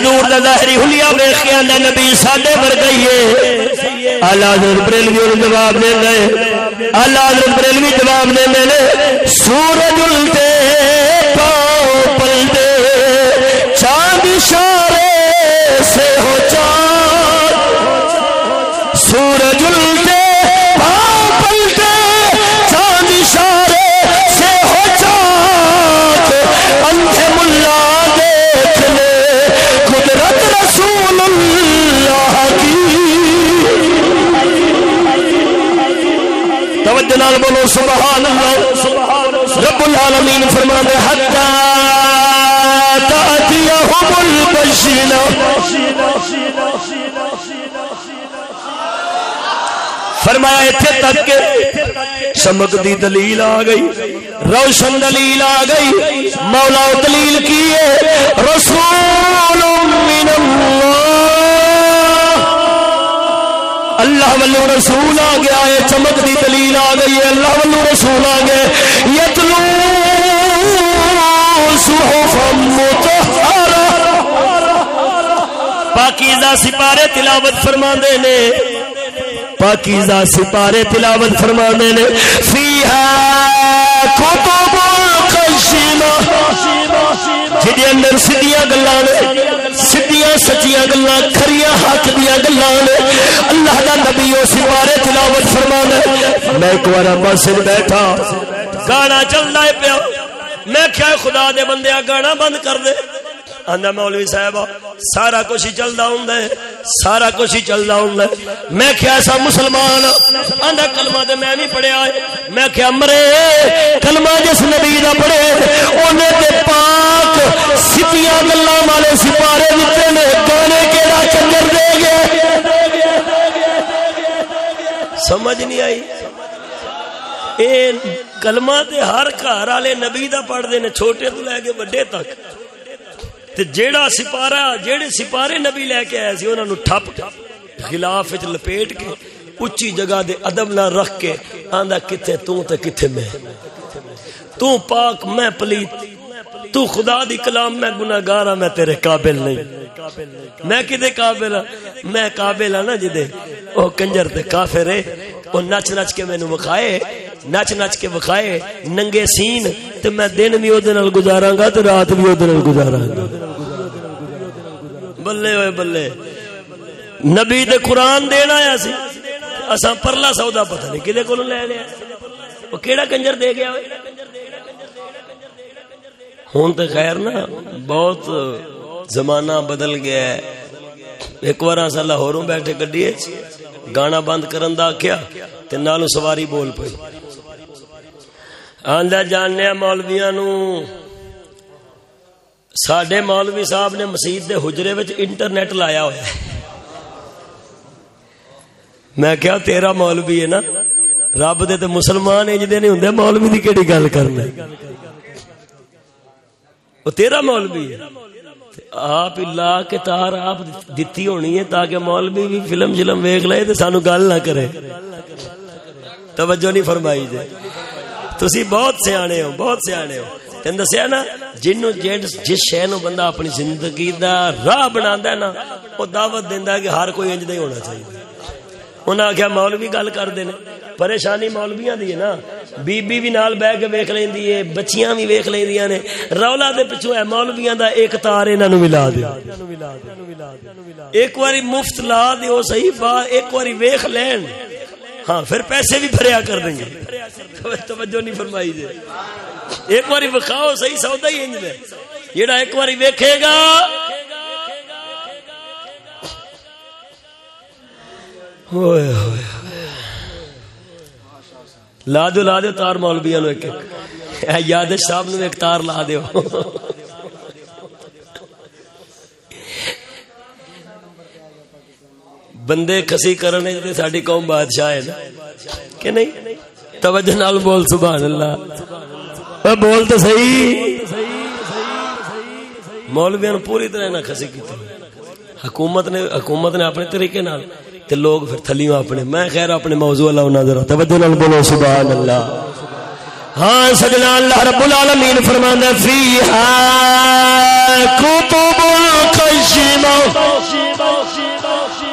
حضور دا ظاہری حلیہ ویکھ کے آندا نبی ساڈے ورگا ہی ہے۔ اعلی حضرت بریلوی جواب دے گئے اعلی حضرت بریلوی جواب دے نے۔ سورج نال بولو سبحان اللہ۔ رب العالمین فرما دے حتا تاتیہم البشرہ فرمایا اتنے تک کہ چمک دی دلیل آ گئی، روشن دلیل آ گئی۔ مولا دلیل کی ہے؟ اللہ اللہ والو رسول آ گیا ہے، چمک دی دلیل آ گئی ہے، اللہ والو رسول آ گئے۔ یتلو صحفا مطہرہ۔ پاکیزہ سپارے تلاوت فرما دے نے۔ پاکیزہ سپارے تلاوت فرما دے نے۔ فیہا کتب قشمہ جدی اندر سدیاں گلاں نے۔ سدیاں سچیاں گلاں، کھریاں حق دیاں گلاں نے۔ اللہ دا نبی اس بارے تلاوت فرما میں ایک بار مسجد بیٹھا۔ گانا چلدا ہے پیا۔ میں کیا خدا دے بندے گانا بند کر دے۔ آندا مولوی صاحب، سارا کچھ ہی چلدا ہوندا ہے، سارا کچھ ہی چلدا ہوندا ہے۔ میں کیا ایسا مسلمان، آندا کلمہ تے میں نہیں پڑھیا ہے۔ میں کیا مرے، کلمہ جس نبی دا پڑھے اونے تے پاک سپیاں گلاں والے سپارے دتے نے۔ گانے کیڑا چنگر دے گئے؟ سمجھ نہیں آئی۔ اے کلمہ تے ہر گھر والے نبی دا پڑھدے نے، چھوٹے تو لے کے بڑے تک۔ تے جیڑا سپارہ جیڑے سپارے نبی لے کے آئے سی، انہاں نو ٹھپ خلاف وچ لپیٹ کے اچھی جگہ دے ادب نہ رکھ کے آندا کتے تو تے کتے میں؟ تو پاک میں پلیت تو خدا دی کلام، میں گناہگار ہاں میں تیرے قابل نہیں۔ میں کدے قابل ہاں؟ میں قابل ہاں نا جدے او کنجر تے کافر ہے او نچ نچ کے مینوں مکھائے نچ نچ کے وکھائے، ننگے سین، تے میں دن بھی اودے نال گزاراں گا، تے رات بھی اودے نال گزاراں گا۔ بلے ہوئے بلے۔ نبی تے قرآن دین آیا سی، اساں پرلا سودا پتہ نہیں کدے کولوں لے لیا۔ او کیڑا کنجر دے گیا ہوئے ہوں تو خیر نا، بہت زمانہ بدل گیا ہے۔ ایک بار اصا لاہوروں بیٹھے گڈی گانا بند کرن دا کیا تے نالو سواری بول پئی۔ آندا جاننے مولویاں نو، ساڈے مولوی صاحب نے مسجد دے حجرے وچ انٹرنیٹ لایا ہوا ہے۔ میں کیا تیرا مولوی ہے نا، رب دے تے مسلمان انج دے نہیں ہوندے مولوی دی کیڑی گل کرنا وہ تیرا مولوی ہے۔ آپ لا کے تار آپ دتی ہونی ہے تاکہ مولوی بھی فلم شلم ویک لے تو سانو گل نہ کرے۔ توجہ نہیں فرمائی جی۔ تسی بہت سیانے ہو، بہت سیانے ہو۔ تین دسیا نا جنوں جس شے نو بندہ اپنی زندگی دا راہ بنا نا، وہ دعوت دینا کہ ہر کوئی انج نہیں ہونا چاہیے۔ انہیں آخیا مولوی گل کرتے ہیں پریشانی مولویاں دی ہے نا۔ بی بی بھی نال بہ کے ویکھ لیندی ہے، بچیاں بھی ویکھ لیندیاں نے۔ رولا دے پچھو ہے مولویاں دا ایک تار انہاں نو ملا دیو ایک واری مفت لا دیو صحیح، با ایک واری ویکھ لین۔ ہاں پھر پیسے بھی بھریا کر دیں گے۔ توجہ نہیں فرمائی جی۔ ایک واری وکھاؤ، صحیح سودا ہی انج دے۔ جیڑا ایک واری ویکھے گا۔ ہوئے ہوئے۔ لا دو لا دو، تار مولویاں نو ایک ایک۔ یاد صاحب نو ایک تار لا دیو۔ بندے کسی کرنے تے ساڈی قوم بادشاہ ہے نا۔ کہ نہیں؟ توجہ نال بول، سبحان اللہ۔ اے بول تو صحیح۔ مولویاں پوری طرح نہ کسی کیتی۔ حکومت نے حکومت نے اپنے طریقے نال تے لوگ پھر تھلیوں اپنے میں خیر اپنے موضوع اللہ انہاں ذرا توجہ نال بولو سبحان اللہ ہاں سجنا اللہ رب العالمین فرماندا فیھا کتب قیمہ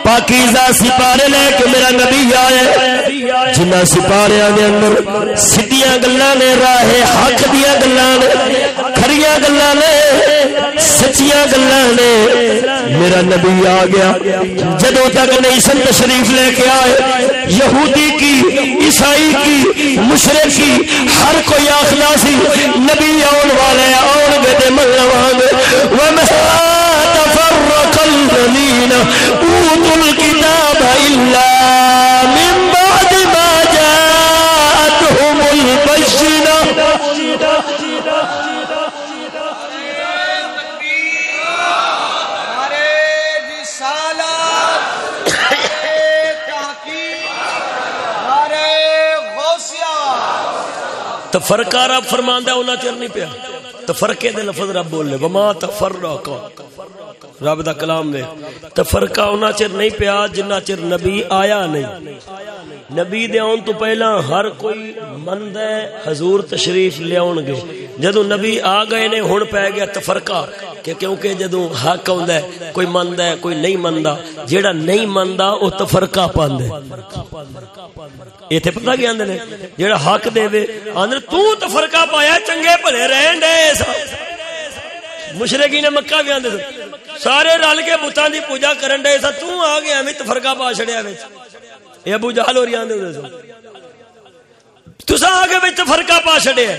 پاکیزہ سپارے لے کے میرا نبی آئے۔ جنہ سپارے آنے اندر سیدیاں گلاں نے، راہ حق دیاں گلاں نے، کھریاں گلاں نے، سچیاں گلاں نے، میرا نبی آ گیا۔ جدوں تک نہیں سن تشریف لے کے آئے، یہودی کی، عیسائی کی، مشرق کی، ہر کوئی آخلا سی، نبی آن والے آن گے دے من لوانگے وَمَا تَفَرَّقَ الَّذِينَ أوتوا الكتاب إلا تفرقہ رب فرماندا ہے، انہاں چر نہیں پیا۔ تفرقے دے لفظ رب بول لے وما تفرقا۔ رب دا کلام دے۔ تفرقہ انہاں چر نہیں پیا جنہ چر نبی آیا نہیں۔ نبی دے آن تو پہلا ہر کوئی مند ہے، حضور تشریف لیاون گے۔ جدو نبی آ گئے نے، ہن پہ گیا تفرقہ۔ کہ کیونکہ جدو حق ہوندا ہے، کوئی مند ہے، کوئی نہیں مندا۔ جیڑا نہیں مندا، او تفرقہ پاندے ایتھے پتہ کی آندے نے؟ جیڑا حق دے وے آندے تو تفرقہ پایا، چنگے بھلے رہن دے۔ مشرقین مکہ بھی آندے سارے رل کے بتاں دی پوجا کرن دے سا تو آ گیا میں تفرقہ پا چھڑیا وچ۔ اے ابو جہل اور آندے ہوندے سو تسا آگے وچ تفرقہ پا چھڑیا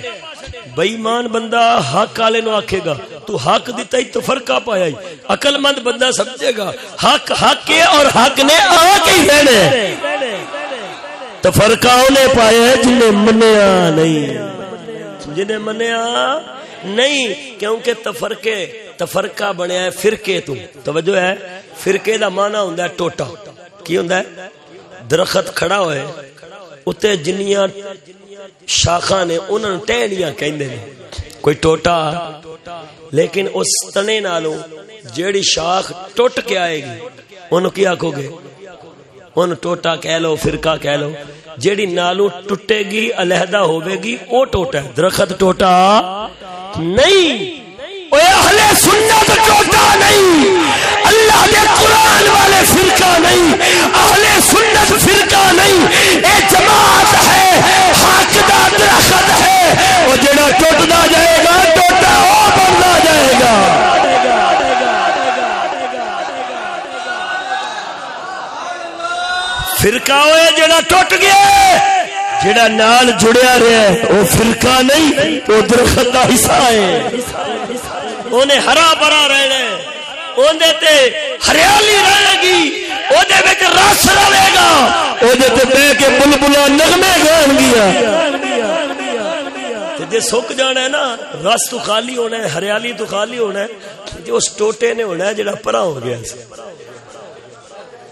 بے ایمان بندہ حق والے نو آکھے گا، تو حق دیتا ہی تو فرقہ پایا ہی۔ عقل مند بندہ سمجھے گا، حق حق ہے اور حق نے آ کے ہی رہنے تو فرقہ انہیں پایا ہے جنہیں منیا نہیں۔ جنہیں منیا نہیں، کیونکہ تفرقے، تفرقہ بنیا ہے فرقے تو۔ توجہ ہے، فرقے دا معنی ہوندا ہے ٹوٹا۔ کی ہوندا ہے؟ درخت کھڑا ہوئے، اتے جنیاں شاخاں نے انہاں نوں ٹہنیاں کہندے نے۔ کوئی ٹوٹا، لیکن اس تنے نالوں جیڑی شاخ ٹوٹ کے آئے گی انہوں کی آکھو گے؟ ان ٹوٹا کہہ لو فرقہ کہہ لو جیڑی نالو ٹوٹے گی علیحدہ ہوے گی او ٹوٹا ہے درخت ٹوٹا نہیں اوے اہل سنت ٹوٹا نہیں اللہ دے قرآن والے فرقہ نہیں اہل سنت فرقہ نہیں اے جماعت ہے حق دا درخت ہے او جڑا ٹوٹدا جائے گا ٹوٹا او بندا جائے گا فرقہ ہوئے جڑا ٹوٹ گیا جڑا نال جڑیا رہا ہے، وہ فرقہ نہیں، وہ درخت کا حصہ ہے۔ انہیں ہرا بھرا رہنا ہے۔ اندے تے ہریالی رہے گی۔ اودے وچ رس رہے گا۔ اودے تے بہ کے بلبلا نغمے گان گیا۔ تے جے سک جانا ہے نا، رس تو خالی ہونا ہے، ہریالی تو خالی ہونا ہے۔ جو اس ٹوٹے نے ہونا ہے، جڑا پرا ہو گیا سی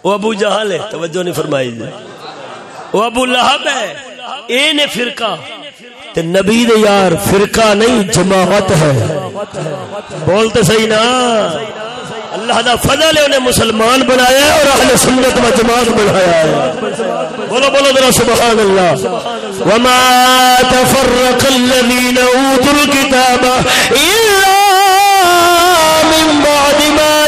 وہ ابو جہل ہے، توجہ نہیں فرمائی جی۔ وہ ابو لہب ہے، اے نے فرقہ۔ تے نبی دے یار، فرقہ نہیں، جماعت ہے۔ بولتے صحیح نا۔ اللہ دا فضل ہے، انہیں مسلمان بنایا ہے اور اہل سنت و جماعت بنایا ہے۔ بولو بولو ذرا، سبحان اللہ۔ وما تفرق الذين اوتوا الكتاب الا من بعد ما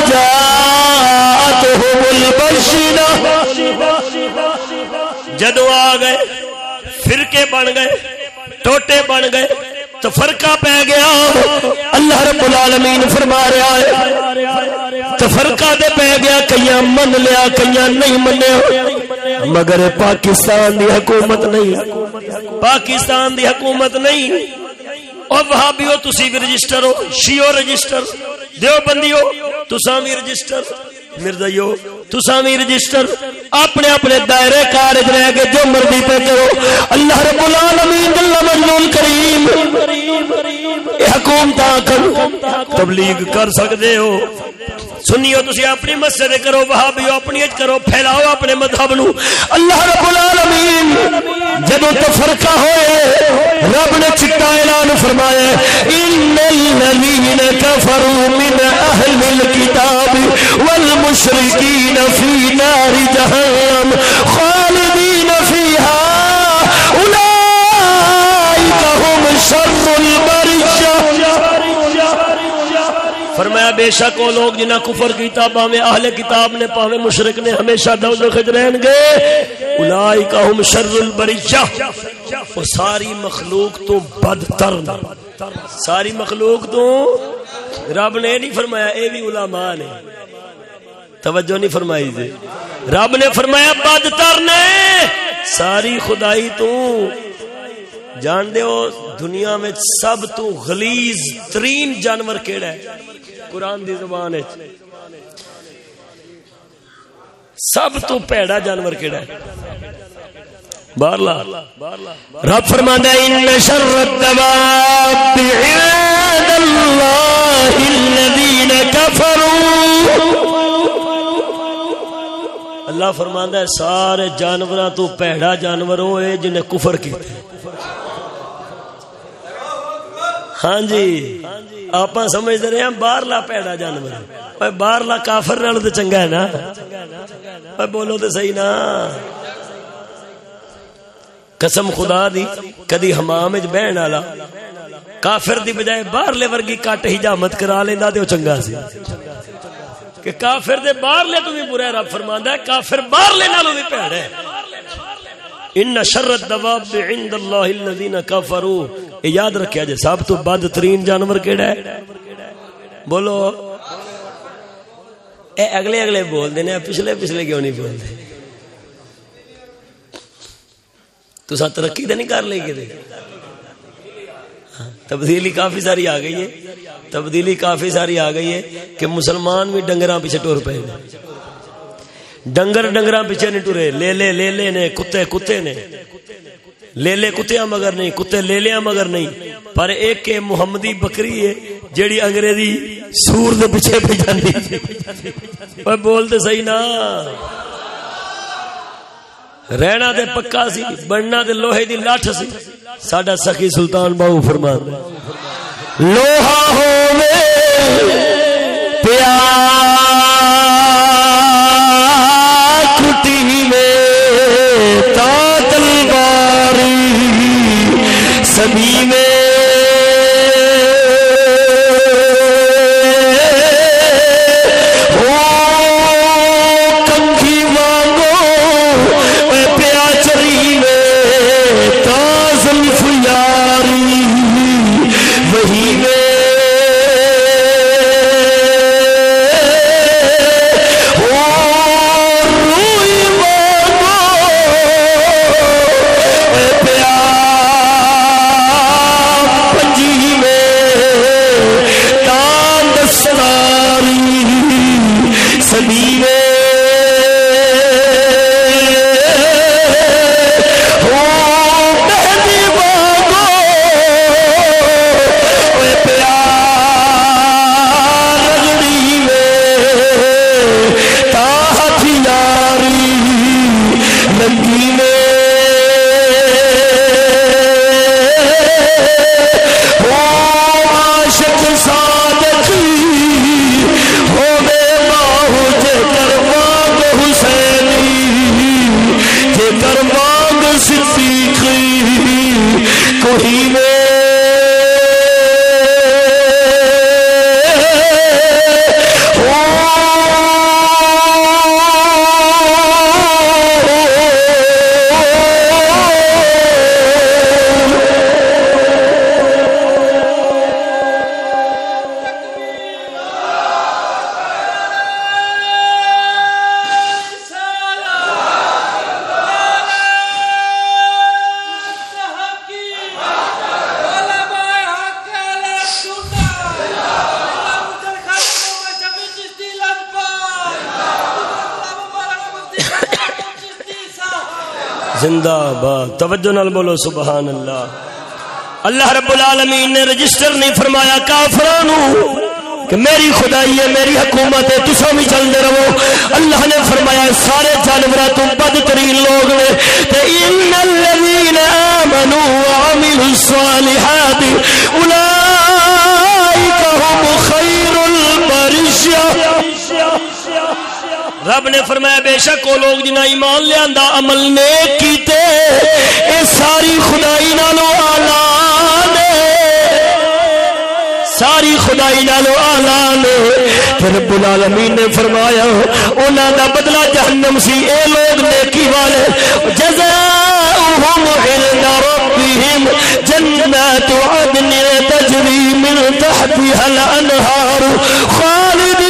جدو آ گئے، فرقے بن گئے، ٹوٹے بن گئے، تو فرقہ پہ گیا۔ اللہ رب العالمین فرما رہا ہے، تو فرقہ دے پہ گیا، کئیاں من لیا، کئیاں نہیں منیا۔ مگر پاکستان دی حکومت نہیں، پاکستان دی حکومت نہیں۔ اور وہاں بھی ہو تسی بھی رجسٹر ہو، شیو رجسٹر۔ دیو بندی ہو تساں بھی رجسٹر۔ مردیو تساں بھی رجسٹر اپنے اپنے دائرے کارج رہ کے جو مرضی پہ کرو۔ اللہ رب العالمین اللہ مجلول کریم اے حکومت تبلیغ کر سکتے ہو۔ سنیو تسی اپنی مسجد کرو، وہابیو اپنی اج کرو، پھیلاؤ اپنے مذہب نو۔ اللہ رب العالمین جب تفرقہ ہوئے، رب نے چٹا اعلان فرمایا ان الذين كفروا من اهل الكتاب والمشركين في نار جهنم خالدين فيها اولئك هم شر فرمایا بے شک وہ لوگ جنہ کفر کیتا پاوے اہل کتاب نے پاوے مشرک نے ہمیشہ دوزخ وچ رہن گے۔ اولئک هم شر البریہ وہ ساری مخلوق تو بدتر۔ ساری مخلوق تو رب نے نہیں فرمایا، اے بھی علماء نے۔ توجہ نہیں فرمائی جی۔ رب نے فرمایا، بدتر نے۔ ساری خدائی تو جان دے دنیا میں سب تو غلیظ ترین جانور کیڑا ہے؟ قرآن دی زبان ہے۔ سب تو پیڑا جانور کہڑا ہے۔ بارلا، رب فرماندا ان شر الدواب عند الله الذين كفروا. اللہ فرماندا ہے، سارے جانوراں تو پیڑا جانور ہوئے جنہیں کفر کیتے ہاں جی آپ سمجھتے رہے ہیں باہرلا پیڑا جانور باہرلا کافر نال تو چنگا ہے نا۔ بولو تو صحیح نا۔ قسم خدا دی، کدی حمام وچ بہن والا کافر دی بجائے باہرلے ورگی کٹ ہجامت کرا لینا تو چنگا سی۔ کہ کافر دے باہرلے تو بھی برا رب فرماندا ہے، کافر باہرلے نالوں بھی پیڑ ہے۔ ان شر الدواب عند الله الذين كفروا یاد رکھیا جے سب تو بد ترین جانور کیڑا ہے؟ بولو۔ اے اگلے اگلے بول دینے، پچھلے پچھلے کیوں نہیں بول دے؟ تو سا ترقی تے نہیں کر لے کے ہاں، تبدیلی کافی ساری آ گئی ہے۔ تبدیلی کافی ساری آ گئی ہے کہ مسلمان بھی ڈنگراں پیچھے ٹور پے ڈنگر ڈنگر پیچھے نہیں ٹرے، لے لے لے لے نے، کتے کتے نے۔ لے لے کتیا مگر نہیں، کتے لے لیا مگر نہیں۔ پر ایک محمدی بکری ہے، جیڑی انگریزی سور دے پیچھے پہ جاندی پر بولتے صحیح نا۔ رہنا دے پکا سی، بننا دے لوہے دی لاٹھ سی۔ ساڈا سخی سلطان باو فرمان۔ لوہا ہوے پیار۔ زندہ توجہ نال بولو سبحان اللہ اللہ رب العالمین نے رجسٹر نہیں فرمایا کافرانو، کہ میری خدائی ہے، میری حکومت ہے تسا بھی چلتے رہو۔ اللہ نے فرمایا سارے جانور تو بدترین لوگ نے، تے ان الذين امنوا وعملوا الصالحات اولئك هم خير البريه رب نے فرمایا، بے شک وہ لوگ جنہ ایمان لیا عمل نیک کیتے، اے ساری خدائی نالو آلان ساری خدائی نالو آلان پھر رب العالمین نے فرمایا، انہاں دا بدلہ جہنم سی، اے لوگ نیکی والے۔ جزاؤہم عند ربهم جنات عدن تجری من تحتها الانہار خالدین۔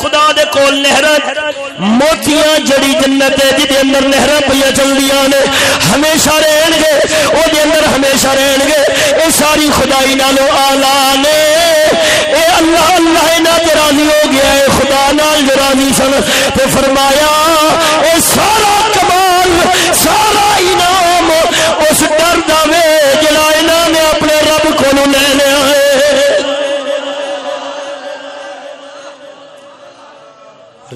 خدا دے کول نہر موتیاں جڑی جنت ہے، جدے اندر نہراں پیا چلدیاں نے، ہمیشہ رہن گے، او دے اندر ہمیشہ رہن گے۔ اے ساری خدائی نالو اعلی نے، اے اللہ اللہ انہاں راضی ہو گیا ہے، خدا نال جو راضی سن، تے فرمایا، اے سارا کمال، سارا انعام، اس ڈر دا وے جڑا انہاں نے اپنے رب کولوں لے لیا۔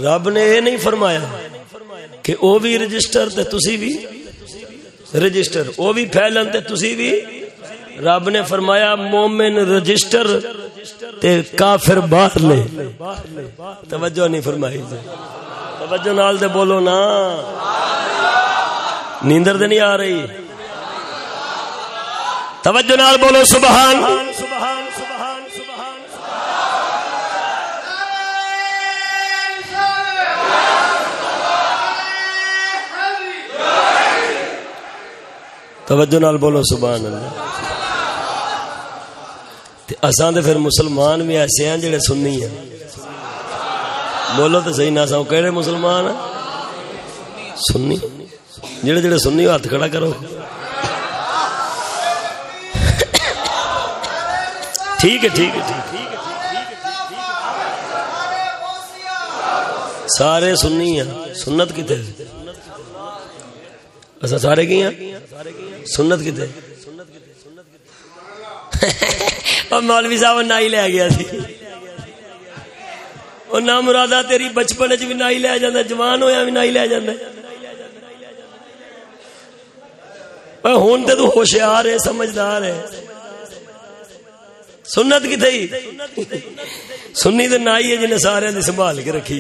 رب نے یہ نہیں فرمایا کہ او بھی رجسٹر تے تسی بھی رجسٹر، او بھی پھیلن تے تسی بھی رب نے فرمایا مومن رجسٹر تے کافر باہر لے۔ توجہ نہیں فرمائی۔ جی توجہ نال دے بولو نا۔ نیندر دے نہیں آ رہی۔ توجہ نال بولو سبحان سبحان سبحان توجہ نال بولو، سبحان اللہ۔ تے اساں تے پھر مسلمان بھی ایسے ہیں جڑے سنی ہیں۔ بولو تو صحیح نہ سو کہڑے مسلمان سنی۔ جڑے جڑے سنی ہو ہاتھ کھڑا کرو۔ ٹھیک ہے ٹھیک ہے، ٹھیک سارے سنی ہیں۔ سنت کتے اچھا سارے کی ہیں؟ سنت کتے اور مولوی صاحب نہ ہی لے گیا سی۔ اور نہ مرادا تیری بچپن چ بھی نہ ہی لے جانا جوان ہویا بھی نہ ہی لے جانا ہوں تو تو ہوشیار ہے، سمجھدار ہے۔ سنت کتنے سنی تو نہ ہی ہے جنہیں سارے دی سنبھال کے رکھی۔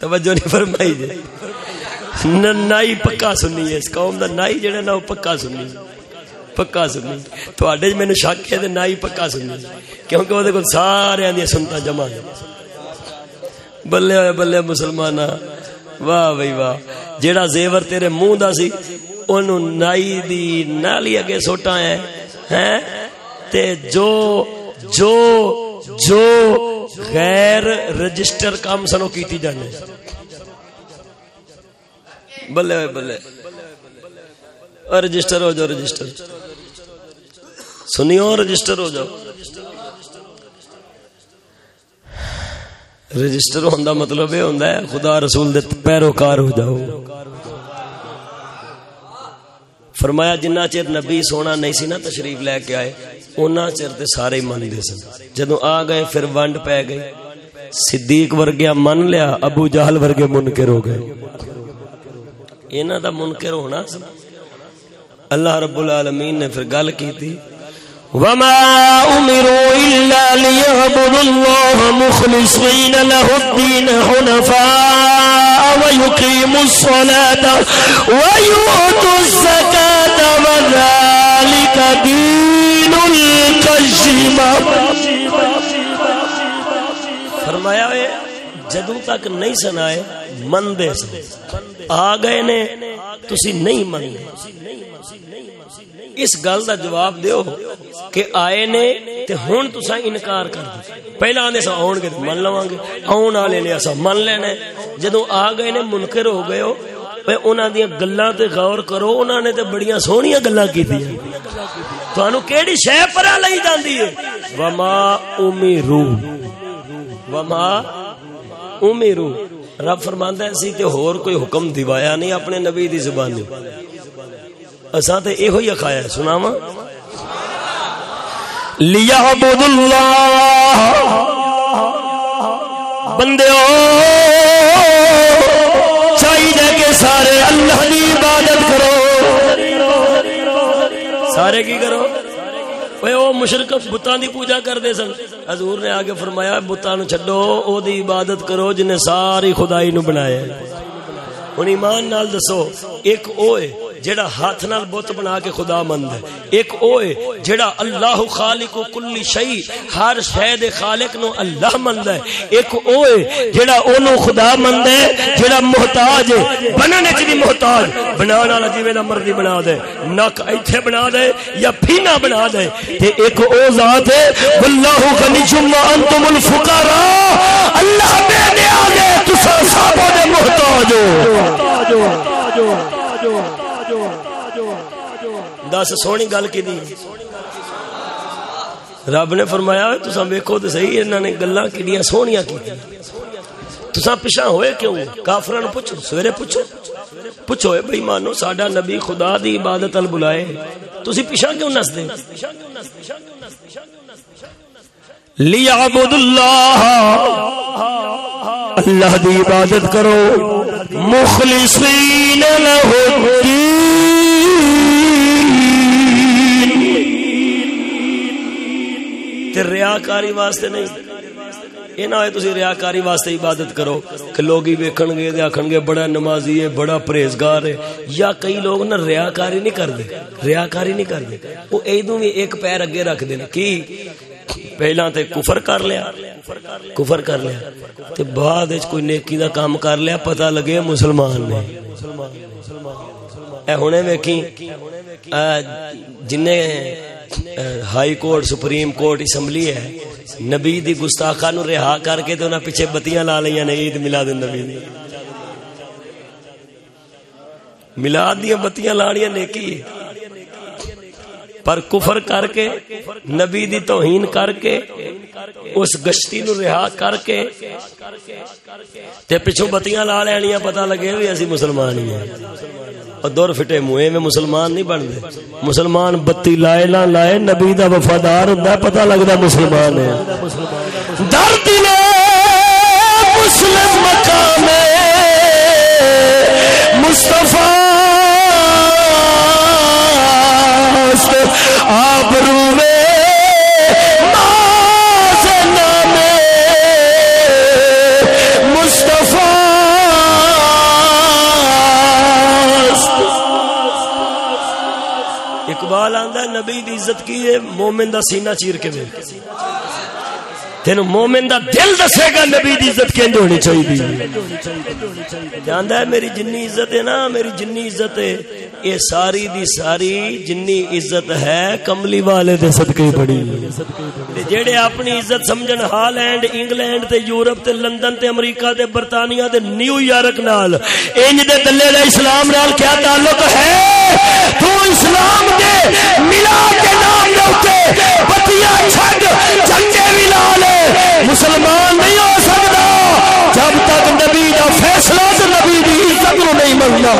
توجہ نہیں فرمائی جی۔ نائی پکا سنی ہے، اس قوم دا نائی جڑا نا پکا سنی پکا سنی تھوڑے مینو شک ہے نائی پکا سنی کیونکہ وہ کو سارے دیا سنتا جمع ہے بلے ہوئے بلے مسلمان واہ بھائی واہ۔ جیڑا زیور تیرے منہ دا سی، اونوں نائی دی نالی اگے سوٹا ہے ہیں؟ تے جو جو جو غیر رجسٹر کام سنو کیتی جانے۔ بلے بلے۔ رجسٹر ہو جاؤ، رجسٹر۔ سنیو، رجسٹر ہو جاؤ۔ رجسٹر ہونے مطلب یہ ہوتا ہے، خدا رسول دے پیروکار ہو جاؤ۔ فرمایا، جنہ چر نبی سونا نہیں سی نا تشریف لے کے آئے، اونا چر تے سارے من دے سن۔ جدو آ گئے، پھر ونڈ پہ گئی صدیق ورگیا من لیا، ابو جہل ورگے منکر ہو گئے۔ انہاں دا منکر ہونا اللہ رب العالمین نے پھر گل کی تھی وما أمروا إلا ليعبدوا الله مخلصين له الدين حنفاء ويقيموا الصلاة ويؤتوا الزكاة وذلك دين القيمة فرمایا ہے جدو تک نہیں سنائے مندے سن۔ آ گئے نے، تسی نہیں مندے اس گل دا جواب دیو کہ آئے نے تے ہن تسا انکار کر دو۔ پہلا آندے سا آن گے من لواں گے۔ آن والے نے اسا من لینا جدوں آ گئے نے منکر ہو گئے ہو پہ انہاں دی گلاں تے غور کرو، انہاں نے تے بڑیاں سونیاں گلاں کیتیاں۔ تانوں کیڑی شے پرا لئی جاندی ہے؟ وما امیرو وما امیرو رب فرماندا ہے سی تے ہور کوئی حکم دیوایا نہیں اپنے نبی دی زبانی۔ اساں تے ایہو ہی اکھایا ہے سناواں۔ لیعبد اللہ بندیو چاہیے کہ سارے اللہ کی عبادت کرو۔ سارے کی کرو؟ اوے او مشرک بتاں دی پوجا کردے سن حضور نے آگے فرمایا بتاں نو چھڈو او دی عبادت کرو جن نے ساری خدائی نو بنایا ہن ایمان نال دسو ایک اوے جڑا ہاتھ نال بت بنا کے خدا مند ہے۔ ایک اوے جڑا اللہ خالق و کل شئی ہر شے دے خالق نو اللہ مند ہے۔ ایک اوے جڑا اونوں خدا مند ہے، جڑا محتاج ہے۔ بننے چ بھی محتاج بنانا والا جویں دا مرضی بنا دے۔ نک ایتھے بنا دے یا پھینا بنا دے۔ تے ایک او ذات ہے، واللہ غنی جما انتم الفقراء۔ اللہ بے نیاز ہے تساں سب دے محتاج ہو محتاج ہو۔ دس سونی گل کی دی؟ رب نے فرمایا تسا ویکھو تے صحیح انہاں نے گلاں کڈیاں سونیاں کیتیاں تسا پیچھے ہوئے کیوں؟ کافراں نو پوچھو، سویرے پوچھو؟ پوچھو اے بھائی مانو، ساڈا نبی خدا دی عبادت ال بلائے تسی پیچھے کیوں نس دے لیعبد اللہ اللہ دی عبادت کرو، مخلصین لہ تے ریاکاری واسطے نہیں۔ یہ نہ ہوئے تسی ریاکاری واسطے عبادت کرو۔ کہ لوگ ہی ویکھن گے تے آکھن گے بڑا نمازی ہے، بڑا پرہیزگار ہے۔ یا کئی لوگ نا ریاکاری نہیں کردے۔ ریاکاری نہیں کردے۔ وہ ایدوں بھی ایک پیر اگے رکھ دے۔ کی؟ پہلا تے کفر کر لیا۔ کفر کر لیا۔ تے بعد وچ کوئی نیکی دا کام کر لیا، پتہ لگے مسلمان نے۔ اے ہنے ویکھی جن high court, supreme court, assembly ہے۔ نبی دی گستاخا نو رہا کر کے تو پیچھے بتیاں لا لیا نے عید ملاد النبی دی۔ ملاد دیا بتیاں لانیاں نیکی پر کفر کر کے، نبی دی توہین کر کے، اس گشتی نو رہا کر کے، تے پچھو بتیاں لا لینیاں پتہ لگے بھی اسی مسلمان ہی ہیں۔ اور دور فٹے موئے میں مسلمان نہیں بن دے مسلمان بتی لائے، نہ لائے، نبی دا وفادار ہوں پتہ لگتا مسلمان ہے۔ درد مسلم مقام مصطفیٰ نبی دی عزت کی ہے مومن دا سینہ چیر کے ویکھ تینو مومن دا دل دسے گا نبی دی عزت کینج ہونی چاہیے جاندا ہے میری جنی عزت ہے نا، میری جنی عزت ہے۔ یہ ساری دی ساری جنی عزت ہے کملی والے دے صدقے بڑی۔ تے جڑے اپنی عزت سمجھن ہالینڈ، انگلینڈ تے یورپ تے لندن تے امریکہ تے برطانیہ تے نیو یارک نال۔ انج دے دلے دا اسلام نال کیا تعلق ہے؟ تو اسلام دے میلاد کے نام دے اوتے بتیاں چھڈ، جھنڈے بھی لا لے۔ مسلمان نہیں ہو سکدا جب تک نبی دا فیصلہ تے نبی دی عزت نو نہیں منگدا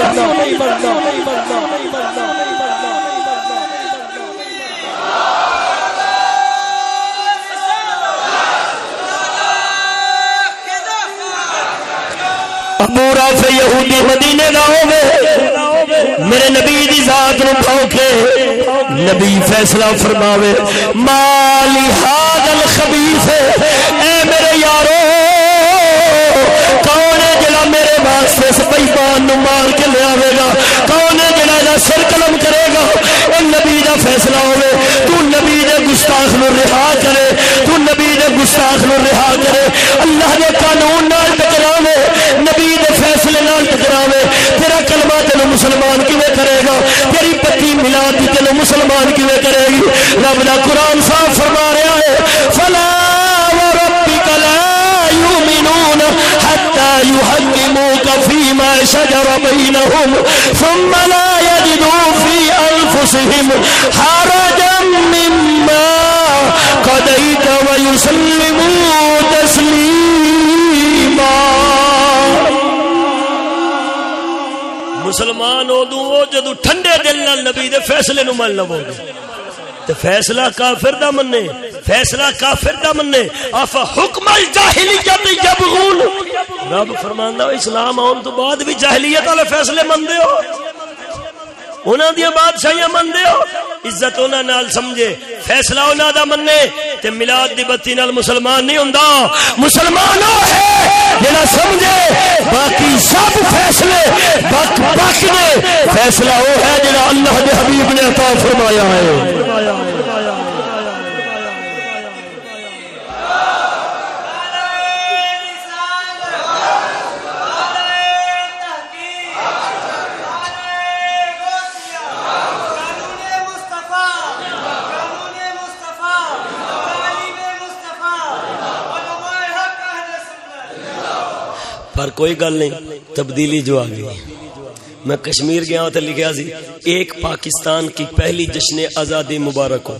ابو رافع یہودی مدینے دا ہوے میرے نبی دی ذات نو بھوکے نبی فیصلہ فرماوے، مالی ہاد الخبیث اے میرے یارو، کون ہے جڑا میرے واسطے اس بےمان نو مار کے لے آوے گا؟ کون ہے جڑا دا سر قلم کرے گا؟ او نبی دا فیصلہ ہوے تو نبی دے گستاخ نو رہا کرے، تو نبی دے گستاخ نو رہا کرے۔ اللہ دے قانون نال ٹکراوے نبی دے فیصلے نال ٹکراوے تیرا کلمہ تینو مسلمان کیویں کرے گا؟ تیری پتی میلاد دی تینو مسلمان کیویں کرے گی؟ رب دا قرآن صاف فرما رہا ہے، فلا وربک لا یؤمنون حتى يحكموك فيما شجر بينهم، ثم لا يجدوا في أنفسهم حرجا مما قضيت ويسلموا جدو ٹھنڈے دل نال نبی دے فیصلے نو من لو گے تے فیصلہ کافر دا مننے، فیصلہ کافر دا مننے۔ اف حکم الجاہلیت یبغون۔ رب فرماندا اسلام اون تو بعد بھی جاہلیت والے فیصلے مندے ہو۔ انہاں دی بادشاہیاں من دیو عزت انہاں نال سمجھے، فیصلہ انہاں دا مننے، تے میلاد دی بتی نال مسلمان نہیں ہوندا۔ مسلمان او ہے جڑا سمجھے، باقی سب فیصلے بک بک دے۔ فیصلہ او ہے جڑا اللہ دے حبیب نے عطا فرمایا ہے۔ پر کوئی گل نہیں، تبدیلی جو آ گئی۔ میں کشمیر گیا تو لکھا سی، ایک پاکستان کی پہلی جشن آزادی مبارک ہو۔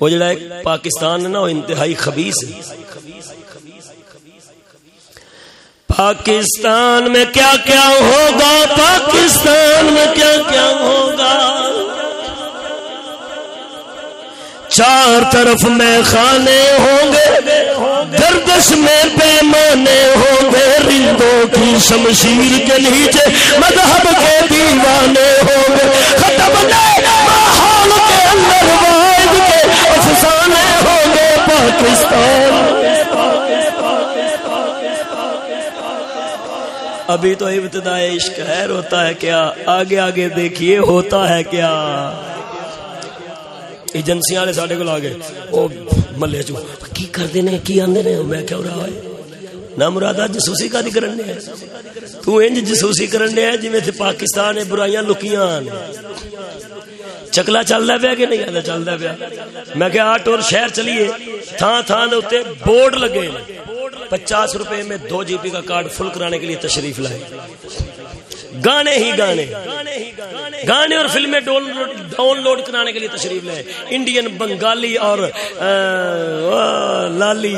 وہ جڑا ایک پاکستان ہے نا، وہ انتہائی خبیص ہے۔ پاکستان میں کیا کیا ہوگا، پاکستان میں کیا کیا ہوگا۔ چار طرف میں خانے ہوں گے گردش میں پیمانے ہوں گے، رندوں کی شمشیر کے نیچے مذہب کے دیوانے ہوں گے۔ ختم ماحول کے اندر واحد کے افسانے ہوں گے، پاکستان۔ ابھی تو ابتدائی عشق خیر ہوتا ہے کیا؟ آگے آگے دیکھیے، ہوتا ہے کیا؟ ایجنسیاں والے سارے کو آ گئے۔ وہ ملے چو کی کرتے نے، کی آدھے نے؟ میں کیا رہا ہے نہ مرادہ جسوسی کا کرن ہے تو انج جسوسی کرن ہے جی میں پاکستان برائیاں لکیاں چکلا چلتا پیا کہ نہیں آتا چلتا پیا۔ میں کہ آٹھ اور شہر چلیے۔ تھان تھان دے بورڈ لگے۔ پچاس روپے میں دو جی پی کا کارڈ فل کرانے کے لیے تشریف لائے۔ گانے ہی گانے گانے۔ اور فلمیں ڈاؤن لوڈ کرانے کے لیے تشریف لائے انڈین بنگالی اور لالی۔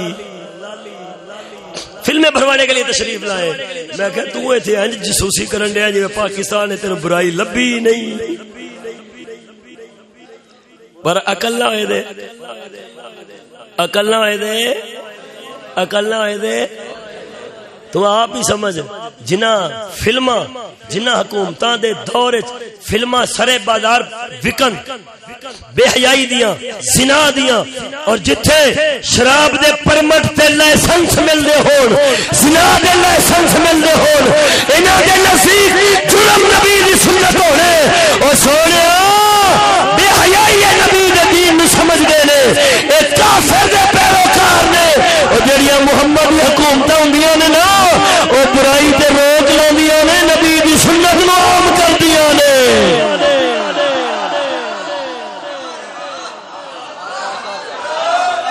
فلمیں بھروانے کے لیے تشریف لائے۔ میں کہ تو تھے انج جسوسی کرن دیا جی پاکستان تین برائی لبی نہیں۔ پر اکل نہ ہوئے دے۔ اکل نہ ہوئے دے۔ اکل نہ ہوئے دے۔ تو آپ ہی سمجھ جنا فلما جنا حکومت دے دور فلما سرے بازار وکن، بے حیائی دیاں، زنا دیاں، اور جتھے شراب دے پرمٹ تے لائسنس مل دے ہون، زنا دے لائسنس مل دے ہون، انہاں دے نزدیک جرم نبی دی سنت ہونے۔ او سونے بے حیائی نبی دے دین سمجھ دے نے، اے کافر دے پیروکار نے، او جڑیاں محمد دی حکومت ہوندیاں نے نا او برائی تے روک لاندیاں نے نبی دی سنت نو عام کردیاں نے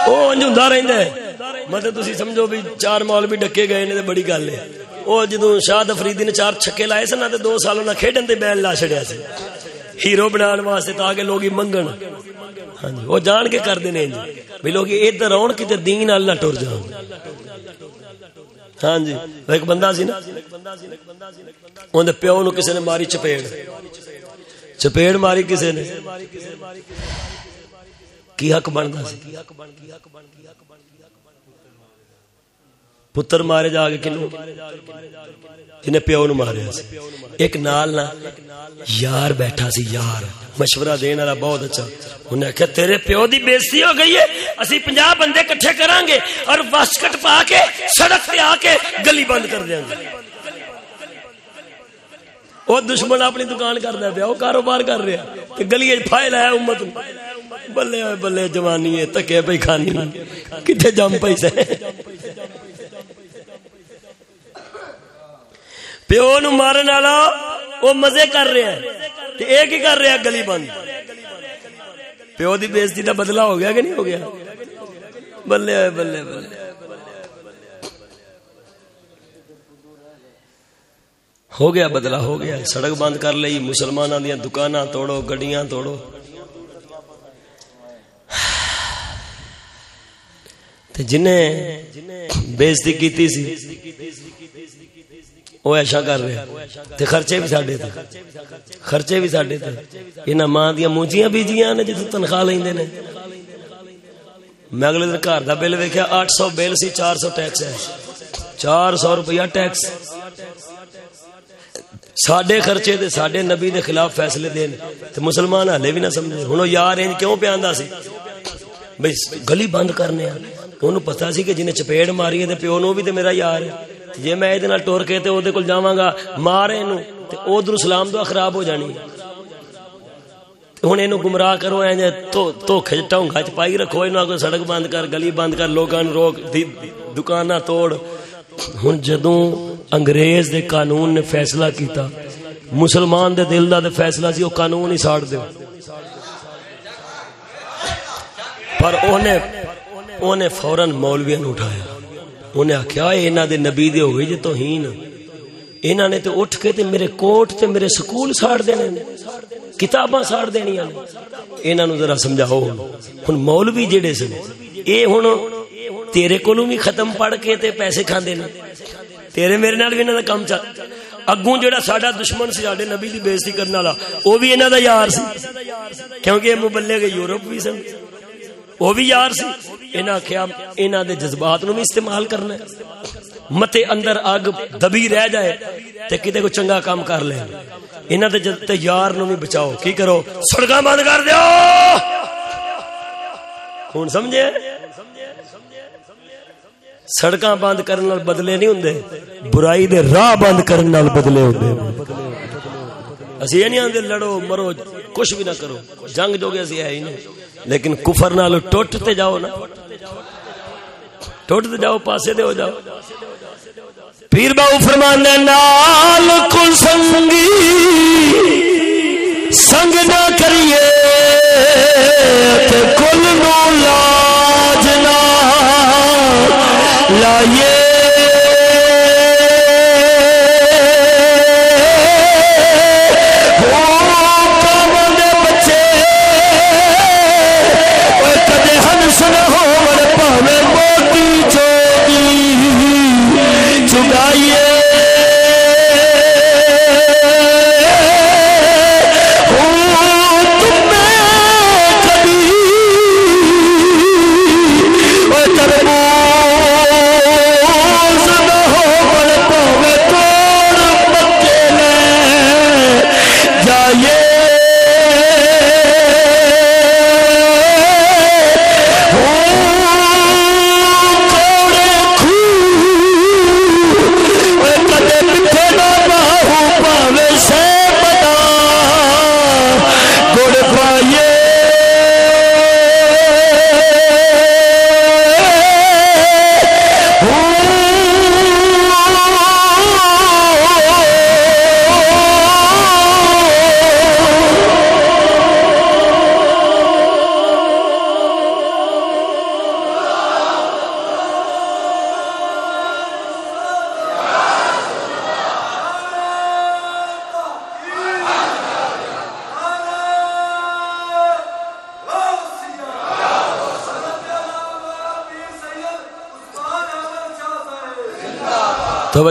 او انج ہوندا رہندا ہے مطلب تسی سمجھو بھی چار مال بھی ڈکے گئے نے تے بڑی گل ہے او جدوں شاد افریدی نے چار چھکے لائے سن تے دو سال انہاں کھیڈن تے بیل لا چھڑیا سی ہیرو بنان واسطے تاکہ لوگ منگن ہاں جی وہ جان کے کر دینے جی بھی لوگ ادھر آن کتے دین اللہ ٹر جان ہاں جی ایک بندہ سی نا اندر پیو نو کسی نے ماری چپیڑ چپیڑ ماری کسی نے کی حق بنتا سی پتر مارے جا کے کنو جنہیں پیو نو مارے ایک نال نہ یار بیٹھا سی، یار۔ مشورہ دین والا بہت اچھا۔ انہیں کہا تیرے پیو دی بےزتی ہو گئی ہے۔ اسی پنجا بندے کٹھے کران گے اور واسکٹ پا کے سڑک پہ آ کے گلی بند کر دیں گے وہ دشمن اپنی دکان کر دیا پیا، وہ کاروبار کر رہا گلی فائل ہے امت بلے بلے جوانی ہے، تکے پی کھانی۔ کتنے جم پی سے؟ پیو نو مارن والا، وہ مزے کر رہا ہے۔ ایک ہی کر رہا گلی بند؟ پیو دی بےزتی کا بدلا ہو گیا کہ نہیں ہو گیا؟ بلے بلے بلے۔ ہو گیا بدلا ہو گیا۔ سڑک بند کر لی مسلمانوں دیا دکان توڑو، گڈیاں توڑو۔ جنہیں بےزتی کی وہ ایشا کر رہے تے خرچے بھی ساڈے تے۔ خرچے بھی ساڈے تے۔ انہاں ماں دیاں مونجیاں بیجیاں نے جتھوں تنخواہ لیندے نے۔ میں اگلے دن گھر دا بل ویکھیا 800 بل سی 400 ٹیکس ہے۔ 400 روپیہ ٹیکس۔ ساڈے خرچے تے ساڈے نبی دے خلاف فیصلے دین۔ تے مسلمان ہلے بھی نہ سمجھے۔ ہن یار انج کیوں پیاندا سی؟ بھئی گلی بند کرنے آ اونوں پتہ سی کہ جنے چپیڑ ماری تے پیو نو بھی تے میرا یار ہے۔ جی میں یہ ٹور کے تے کول جاواں گا مار اینو تے ادھر سلام دعا خراب ہو جانی ہوں یہ گمراہ کرو اے دھوکھے ٹونگا چ پائی رکھو یہ سڑک بند کر، گلی بند کر لوگاں روک دکان توڑ۔ ہوں جدو انگریز دے قانون نے فیصلہ کیتا، مسلمان دے دل دا دے فیصلہ سی وہ قانون ہی ساڑ دے پر اونے اونے فورن مولویاں اٹھایا۔ انہیں آخیا انہوں دے نبی دے ہو گئی جی توہین۔ انہوں نے تو اٹھ کے تے میرے کوٹ تے میرے سکول ساڑ دینے نے۔ کتاباں ساڑ دینی انہوں نے ذرا سمجھاؤ ہن۔ مولوی جڑے سن، اے ہن تیرے کولوں بھی ختم پڑھ کے تے پیسے کھاندے نے تیرے میرے نال بھی انہاں دا کام چل اگوں جڑا ساڈا دشمن سی ساڈے نبی دی بے عزتی کرن والا او بھی انہاں دا یار سی کیونکہ مبلغ یورپ بھی سن وہ بھی یار سی انہاں آخیا انہاں دے جذبات نو بھی استعمال کرنا ہے متے اندر اگ دبی رہ جائے تے کتے کو چنگا کام کر لے انہاں دے تے یار نو بھی بچاؤ کی کرو سڑکاں بند کر دیو ہن سمجھے سڑکاں بند کرن نال بدلے نہیں ہوندے، برائی دے راہ بند کرن بدلے ہوندے۔ اسی نہیں آندے، لڑو، مرو، کچھ بھی نہ کرو۔ جنگ جو گے اسی ہے ہی نہیں۔ لیکن کفر نال ٹوٹ تے جاؤ نا۔ ٹوٹ تے جاؤ، پاسے دے ہو جاؤ۔ پیر باؤ فرمانے نال کو سنگی، سنگ نہ کریے کل نو لاج نہ láyé.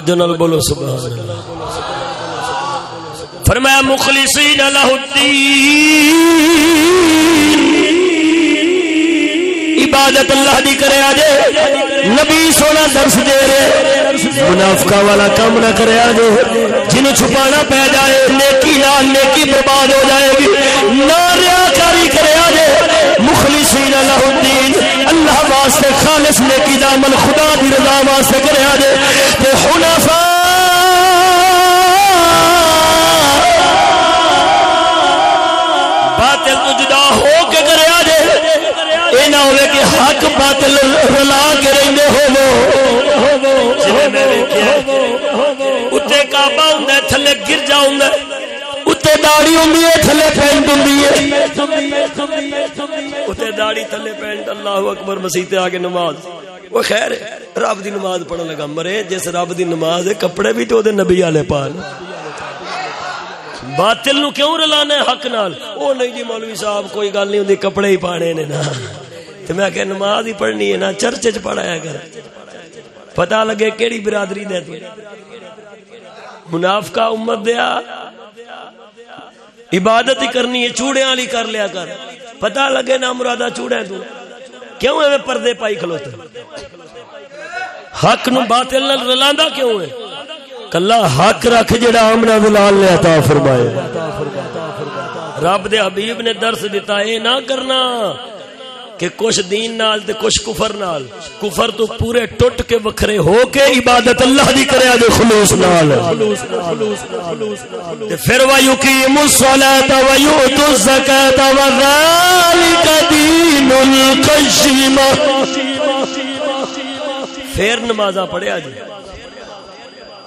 توجہ نال بولو، سبحان اللہ۔ فرمایا، مخلصین لہ الدین۔ عبادت اللہ دی کرے اجے نبی سونا درس دے رہے۔ منافقہ والا کام نہ کرے آجے جنہوں چھپانا پہ جائے، نیکی نال نیکی برباد ہو جائے گی۔ ناریا کاری کرے آجے مخلصین لہ الدین، اللہ واسطے خالص نیکی دا عمل، خدا دی رضا واسطے کرے آجے تے حنفاء۔ باطل تو جدا ہو کے کرے آجے اے نہ ہوئے کہ حق باطل رلا کے رہندے ہو۔ وہ کعبہ تھلے گر جا ہوندی ہے تھلے پینٹ داڑھی تھلے پینٹ اللہ اکبر مسیح تے آگے نماز۔ وہ خیر رب دی نماز پڑھن لگا مرے جس رب دی نماز ہے کپڑے بھی تو نبی والے پال باطل نو کیوں رلانا ہے حق نال؟ او نہیں جی مولوی صاحب کوئی گل نہیں ہوندی کپڑے ہی پانے نے نا۔ تے میں کہ نماز ہی پڑھنی ہے نا چرچ وچ پڑھایا کر۔ پتہ لگے کیڑی برادری دے تو۔ منافقہ امت دیا۔ عبادت ہی کرنی ہے چوڑے والی کر لیا کر۔ پتہ لگے نا مرادہ چوڑے تو۔ کیوں ہے پردے پائی کھلوتے؟ حق نو باطل نال رلاندا کیوں ہے؟ کلا حق رکھ جڑا آمنا دلال نے عطا فرمایا۔ رب دے حبیب نے درس دیتا اے نہ کرنا۔ کہ کچھ دین نال تے کچھ کفر نال، کفر تو پورے ٹوٹ کے وکھرے ہو کے عبادت اللہ دی کرے دے خلوص نال۔ تے پھر وا یقیم الصلاۃ و یؤت الزکات و ذالک دین القیم پھر نمازاں پڑھیا جی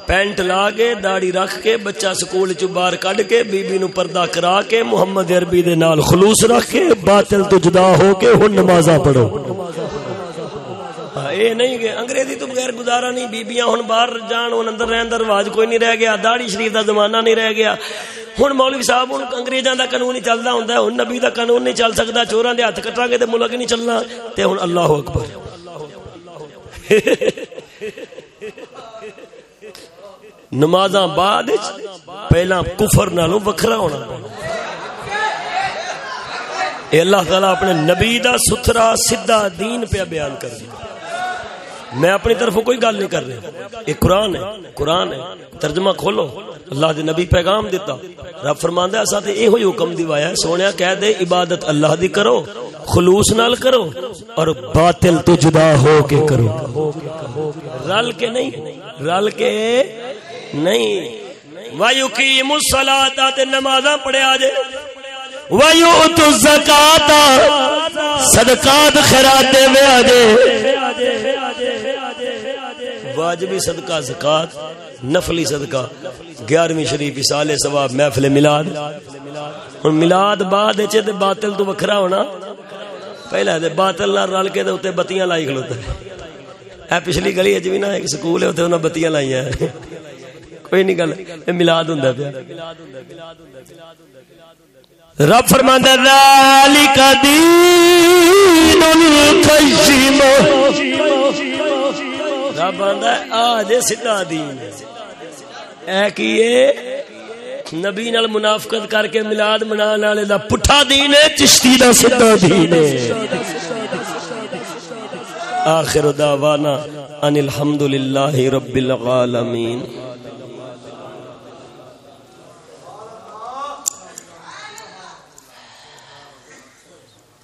پینٹ لا کے داڑی رکھ کے، بچہ سکول چ باہر کڈ کے بی بی نو پردہ کرا کے، محمد عربی دے نال خلوص رکھ کے، باطل تو جدا ہو کے ہن نمازاں پڑھو۔ ہاں، اے نہیں کہ انگریزی تو بغیر گزارا نہیں بیبیاں ہن باہر جان، ہن اندر رہن دا رواج کوئی نہیں رہ گیا، داڑھی شریف دا زمانہ نہیں رہ گیا۔ ہن مولوی صاحب، ہن انگریزاں دا قانون نہیں چلدا ہوندا ہن نبی دا قانون نہیں چل سکدا، چوراں دے ہاتھ کٹاں گے تے ملک نہیں چلنا، تے ہن اللہ اکبر۔ نماز بعد پہلا کفر نالو وکھرا ہونا اے اللہ تعالی اپنے نبی دا ستھرا سیدھا دین پہ بیان کر دیا میں اپنی طرف کوئی گل نہیں کر رہا۔ یہ قرآن ہے قرآن ہے۔ ترجمہ کھولو۔ اللہ دے نبی پیغام دیتا۔ رب فرماندا ہے، اساں تے ایہو ہی حکم دیوایا ہے۔ سونیا کہہ دے، عبادت اللہ دی کرو، خلوص نال کرو اور باطل تو جدا ہو کے کرو۔ رل کے نہیں، رل کے نہیں۔ وایو کی مسلاتا تے نمازاں پڑھیا جے۔ وایو تو زکات صدقات خیرات دے ویا جے۔ واجبی صدقہ، زکات، نفلی صدقہ۔ گیارہویں شریف سال ثواب، محفل میلاد۔ ہن میلاد بعد وچ تے باطل تو وکھرا ہونا۔ پہلا تے باطل نال رل کے تے اوتے بتیاں لائی کھلوتا ہے اے پچھلی گلی اج بھی نا ایک سکول ہے، اوتے انہاں بتیاں لائیاں۔ کوئی نہیں گل ملاد ہوں پیا۔ رب فرماندا ذالک دین القیم۔ رب آندا آ سیدھا دین اے کیے نبی نال منافقت کر کے میلاد منان والے دا پٹھا دین ہے، چشتی دا سیدھا دین ہے۔ آخر دعوانا ان الحمد للہ رب العالمین۔